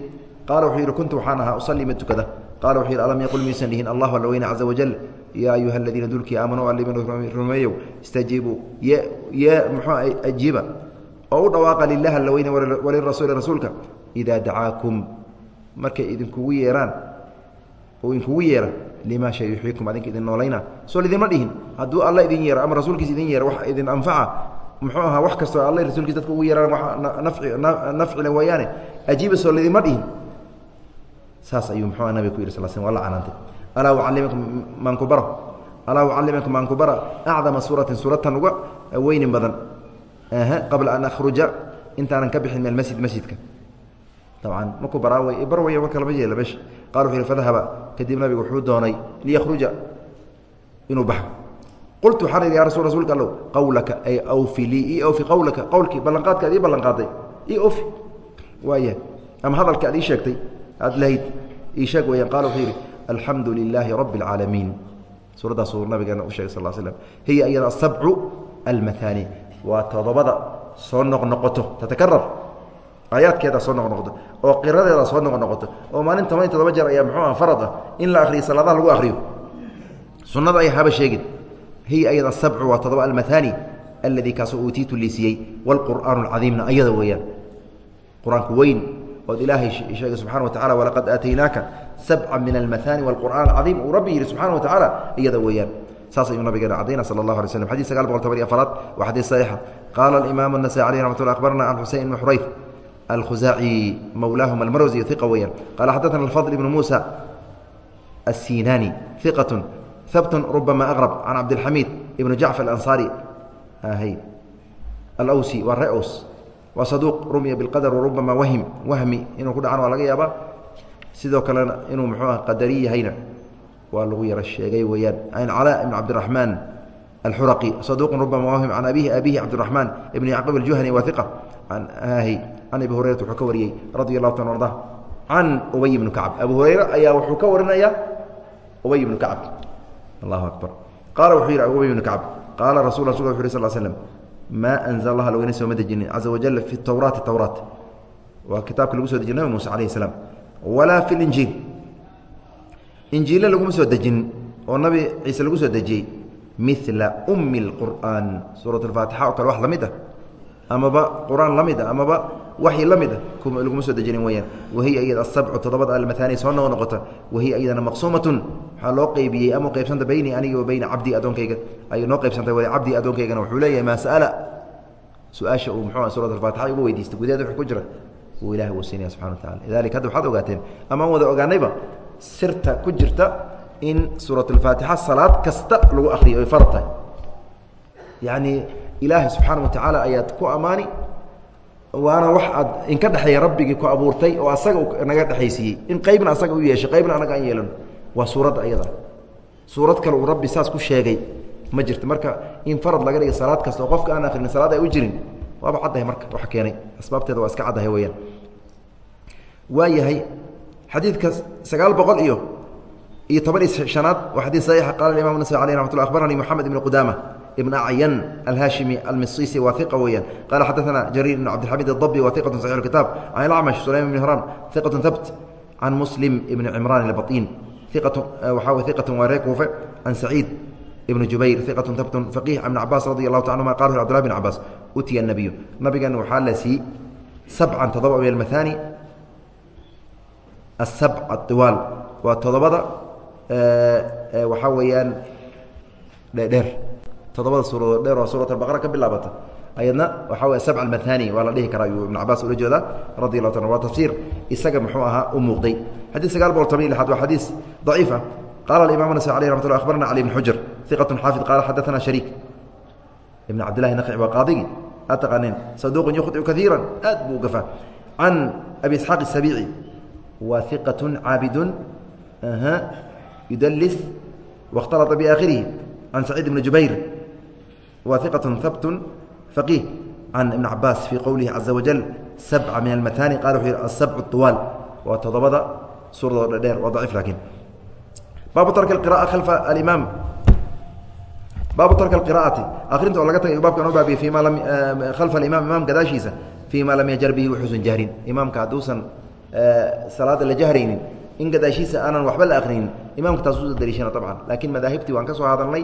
qaala wuxuu yidhi kuntu waxaan ahaa usalli mid tukada qala wuxuu yidhi alam yaqul miyuusan dhihin allah alla caza wajal yaa ayuha aladiina dulkii aamanuu allimin rumeeyow istajiibuu ye ye muxuu ajiiba oo u dhawaaqa lilah alla walirasuuli rasuulka idaa dacaakum markay idinkugu yeeraan oo idinkugu yeera lima shay yuxyiikum adinka idin noolayna soo lidinma dhihin. Hadduu alla idin yeero ama rasuulkiisa idin yeero wax idin anfaca muxuu ahaa wax kastoo alla rasuulkiisa dadka ugu yeeraan wa nafcile wayaane ajiiba soo lidinma dhihin. Saas ayuu mxuu nabig ku yidhi sal sl waa la canaantay alaa ucallimakum maanku baro alaa ucallimakum maanku bara acdama suuratin suuratan uga weynin badan. Qabla an akhruja intaanan ka bixin min almasjid masjidka. Dabcan maku baraa way bar way marka lama yeela meesha wuxu yhi fadahaba kadib nabigu wuxuu doonay liyakhruja inuu baxo qultu waxaan idhi ya rasul rasuulka allow qawlaka ay awfi lii ii awfi qawlaka qowlkii ballanqaadka ad ii ballanqaaday ii awfi waaya ama hadalka ad ii sheegtay aad lahayd ii sheeg weyaan qala wuxuu yidhi alxamdu lilaahi rabbi اlcaalamiin suuraddaasuu nabigeena u shegay sal slm hiya iyada asabcu almahaani waa todobada soo noqnoqoto tatakarar aayaadkeeda soo noqnoqoto oo qiradeeda soo noqnoqoto oo maalin toban iyo todoba jeer ayaa muxuu ah farad ah in la akhriyo salaadaha lagu akhriyo sunnada ay haba sheegin hiya ayada asabcu waa todoba almahaani alladii kaasoo uutiitu liisiyey wاlqur'aan اlcadiimna ayada weeyaan qur-aanku weyn ood ilaahay sheegay subxana wa tacala walaqad aataynaaka sabca min almahaani wاlqur'an alcadiim uu rabbi yihi subxana wa tacaala iyada weeyaan saas ayuu nabigeena cadayna sala allah alay slm xadis sagaal boqol toban iyo afaraad waa xadiis saxiixa qaala alimaam الnasaي alيh raxmat lla akhbarna can xusein ibn xurayf alkhuzaaci mowlaahum almarwsi iqa weeyaan qala xadaثna alfadl ibn muusa الsinaani iqaة habt rubama aqrb can cabdilxamiid ibn jacfar alansaari alwsi waa reos waa saduuq rumya biqadar warubama wahim wahmi inuu ku dhacana waa laga yaabaa sidoo kalena inuu muxuu ah qadari yahayna waa lagu yaro sheegay weeyaan an calaa ibn cabdiraxmaan saduuqun rubama wahim can abihi abihi cabdiraxmaan ibn yacquub aljuhani waa iqa can abi hurayrata wuxuu ka wariyey radi allahu ta arda can ubay ibnu kacb abu hurayre ayaa wuxuu ka warinayaa ubay ibnu kacb allahu akbar qaala wuxuu yidhi ubay ibnu kacb qaala rasul rasul wuxu yh sl slm ma anzl allah lagana sooma dejinin caza wajal fi towraati towraat waa kitaabka lagu so dejiye nabi muuse alayh salaam walaa fi linjiil injiille laguma soo dejinin oo nabi mila ummi اlqur'aan suurat alfaatixa oo kale wax la mid ah. Amaba qur'aan la mid ah amaba waxyi la mid ah laguma soo dejinin weyaan wahiya iyada asabcu toddobada almahaani soo noq noqota. Wahiya iyadana maqsuumatun. Waxaa loo qeybiyey ama qaybsanta bayni aniga wa bayna cabdii addoonkayga ayay noo qaybsantay w cabdii addoonkaygana wuxuu leeyahay maa sa'ala? Su'aasha uu muxuu suurat alfaatixa ugu weydiistay. Gudaheeda wx ku jira uu ilahay uu siinaya subxana wa tacala lidalika hadda waxaad ogaateen ama aan wada ogaanayba sirta ku jirta in suurat alfaatixa salaad kasta lagu akriyo ay farad tahay. Yacni ilaahay subxaana wa tacaala ayaad ku ammaani waana wax aad inka dhexeeya rabbigii ku abuurtay oo asaga naga dhexaysiiyey. In qaybna asaga u yeeshay qaybna anaga aan yeelano. Waa suuradda ayada. Suurad kale uu rabbi saas ku sheegay. Ma jirto. Marka in farad laga dhiga salaad kasta oo qofka aan akrin salaad ay u jirin waaba caddahay marka. Wax keenay. Asbaabteeda waa iska caddahay weyaan waa xadiidka sagaal boqol iyo iyo toban iyo shanaad waa xadiid saxiixa qala imam nasai aleh ramat lla akhbaranii moxamed ibn qudaama ibn acyan alhaashimi almisisi waa iqa weeyaan qala xadaثana jariir ibn cabdilxamid الdabi wa iqaة saxix اkitaab can ilacmash sulaym ibn hran iqaة habt can muslim ibn cimraan اbaطin waxaa w iqaة waa ree kuufe can saciid ibn jubayr iqaة habt faqih ibn cabaas radi allahu ta anhuma qala cbdullah bn cabaas utiya الnabiyu nabigan waxaa la siiyey sabcan todoba min almahaani asabc adiwaal waa todobada waxaa weeyaan dhedheer todobada suuradood dheer oo suurat albaqara ka bilaabata. Ayadna waxaa wey sabc almathani waa la dhihi karaa ibn cabaas ula jeedaa radi allahu ta waa tafsiir isaga muxuu ahaa u muuqday. Xadii sagaal boqol toban iyo lixaad waa xadiis daciif ah. an-nasa'i aleh ramat lla abarna ibn xujr iqatun xaafid qaala xadaana shariik. Ibn cabdillahi naqci waa qaadigii aad taqaaneen saduuqun yukhdicu kaiira aad buu gafaa. Can abi isxaaq isabiici waa iqatun caabidun yudlis waاkhtalطa biaakhirihi can saciid bni jubayr wa iqaة habt faqiih can ibn cabaas fii qowlihi caza wajal sabca min almatani qala wuxuu yihi asabc اطuwaal waa todobada suuradoo dheer waa daciif laakiin baabu tarki اqiraءة khalfa alimaam baabu tarki اqira'ati akrinta oo laga tagay baabkan u baabiyey fii ma lam khalfa alimaam imaam gadaashiisa fii ma lam yajar bihi wuxuusan jahrin imaamka hadduusan salaada la jahraynin in gadaashiisa aanan waxba la akrinin imamka taas u dariishana laakiin madaahibtii waan ka hadalnay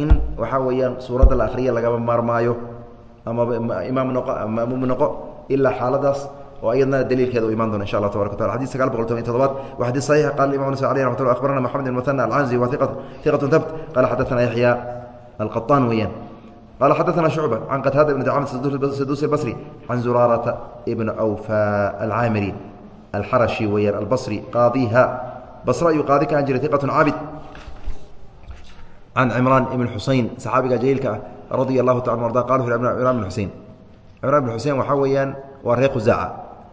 in waxaa weeyaan suuradda la akriya lagama maarmaayo amaba imaam noqo mamuum noqo ilaa xaaladaas alxarashi weeyaan albasri qaadiha basre ayuu qaadi ka ahan jiray iqatu caabid can cimraan ibn xusein saxaabiga jaliilka ah radia allahu taala arda qala cimraan ibn xusein cimraan ibn xusein waxaa weeyaan waa reer khusaaca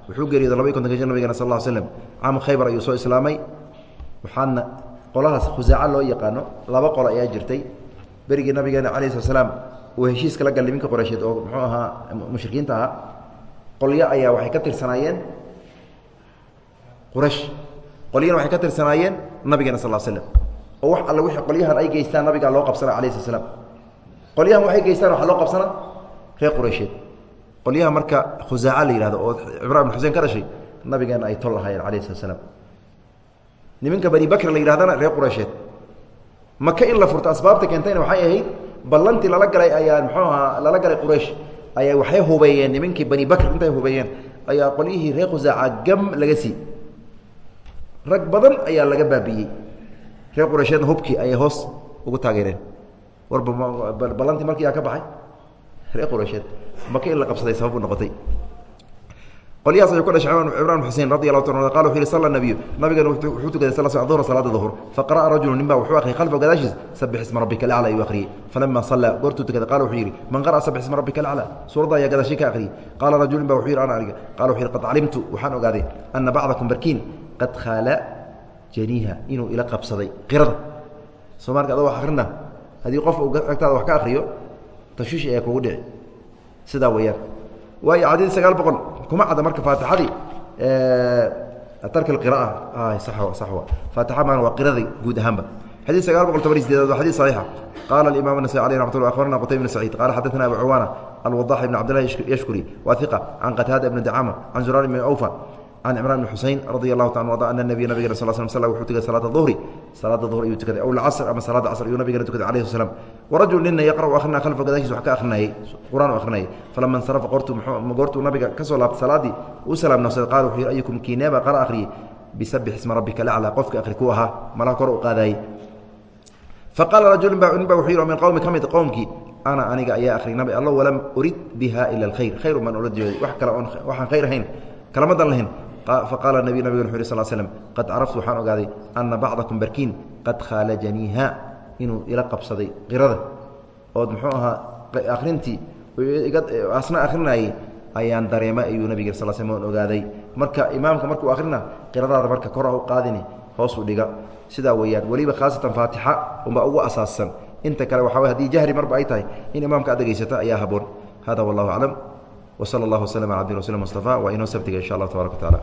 wuxuu geeriyooday laba iy kontanka jir nabigana sal ll slm caam khaybar ayuu soo islaamay waxaadna qolahaas khusaaca loo yaqaano laba qolo ayaa jirtay berigii nabigeena calayi slat slaam uu heshiiska la galay minka qoreysheed oo muxuu ahaa mushrikiinta ahaa qolyo ayaa waxay ka tirsanaayeen quraysh. Qolyana waxay ka tirsanaayeen nabigeena sal l slm oo wax alle wixii qolyahan ay geystaan nabigaa loo qabsana alayh slat slam qolyahan waxay geystaan waxaa loo qabsana reer quraysheed. Qolyaha marka khusaaca la yihahdo oo cimraan bin xusein ka dhashay nabigeena ay tol lahaayeen alayh slat slaam niminka bani bakr la yidhahdana reer quraysheed. Maka in la furto asbaabta keentayna waxay ahayd ballantii lala galay ayaa muxuu ahaa lala galay quraysh. Ayaa waxay hubeeyeen nimankii bani bakr intay hubeeyeen ayaa qolyihii reer khusaaca gam laga sii rag badan ayaa laga baabi'iyey reer quraysheedna hubkii ayay hoos ugu taageereen. Warba markii yaa ka baxay? Reer quraysheed maka in la qabsaday sabab u noqotay. Qolyahaas ayuu ka dhashay cimraan xusein radi allahu ta qala wuxu yihi salla nabiyu. Nabigana wuxuu tukaday sal duhra salaada duhur. Faqara'a rajulu nin baa wuxuu akhriyay khalfa gadaashiis sabix isma rabbika alacla ayuu akhriyey falama sallaa goortuu tukaday qala wuxuu yidhi man qara'a sabix isma rabbika alacla. Suuradda ayaa gadaashii ka akhriyey qaala rajulin ba wuxuu yidhi ana aniga. Qala wuxu yidhi qad calimtu waxaan ogaaday ana bacdakum barkiin qad khaala janiiha inuu ila qabsaday qirada soo marka adoo wax akhrina haddii qof agtaada wax ka akhriyo tashwiish ayaa kugu dhici sidaa weeyaan waayo cadid sagaal boqol kuma cadda marka faatixadii tarki qira'a sax sax wa faatixa maan waa qirada guud ahaanba xadيث sagaal boqol toban iyo sideedaad waa xadيث صaxiixa qaala الimam النasai alيه رamat lla akhbarna qtayb بn سacيid qala xadaثna abu cawaana alwadax ibn cabd لlah yashkuri wa ثiqa can qataada ibn dacama can zuraar ibn can cimraan bn xusein radi allahu ta ada ana nabiya nabigena sal sl sl wuxuu tukaday salaada duhri salaada duhr ayuu tukaday aw lcasr ama salaada casr ayuu nabigena tukaday alayh sl slam warajul nina yaqra'u akhrina khalfa gadaashiis wax ka akhrinayay qur'aan u akhrinayay falama insarafa qortu goortuu nabiga ka laabtay salaadii u salaam nafsaday qala wuxuu yihi ayukum kiineeba qara akhriyey bisabix isma rabbika laclaa qofka akhri ku ahaa malaha kor u qaadaayey faqaala rajulu nin ba wuxuu yihi min qowmi ka mid qowmkii ana aniga ayaa akhri nabi allo walam urid biha ila alkhayr khayr umaan ula wax kale oon waxaan khayr ahayn kalamadan lahayn faqaala nabiy nabig wuxu sl slm qad caraftu waxaan ogaaday ana bacdakum barkiin qad khaalajaniiha inuu ila qabsaday qirada ood muxuu ahaa akhrintii asna akhrinayey ayaan dareemay ayuu nabig sl on ogaaday marka imaamka markuu akhrina qiradaada marka kor u qaadini hoosu dhiga sidaa weeyaan weliba khaasatan faatixa unbaa ugu asaasan inta kale waxa wey haddii jahri marba ay tahay in imaamka aad dhegaysata ayaa haboon hada wallahu aclam wsala allah waslm ala abdi rasul mustafa waa inoo sabtiga insha allah tabarak wa tacala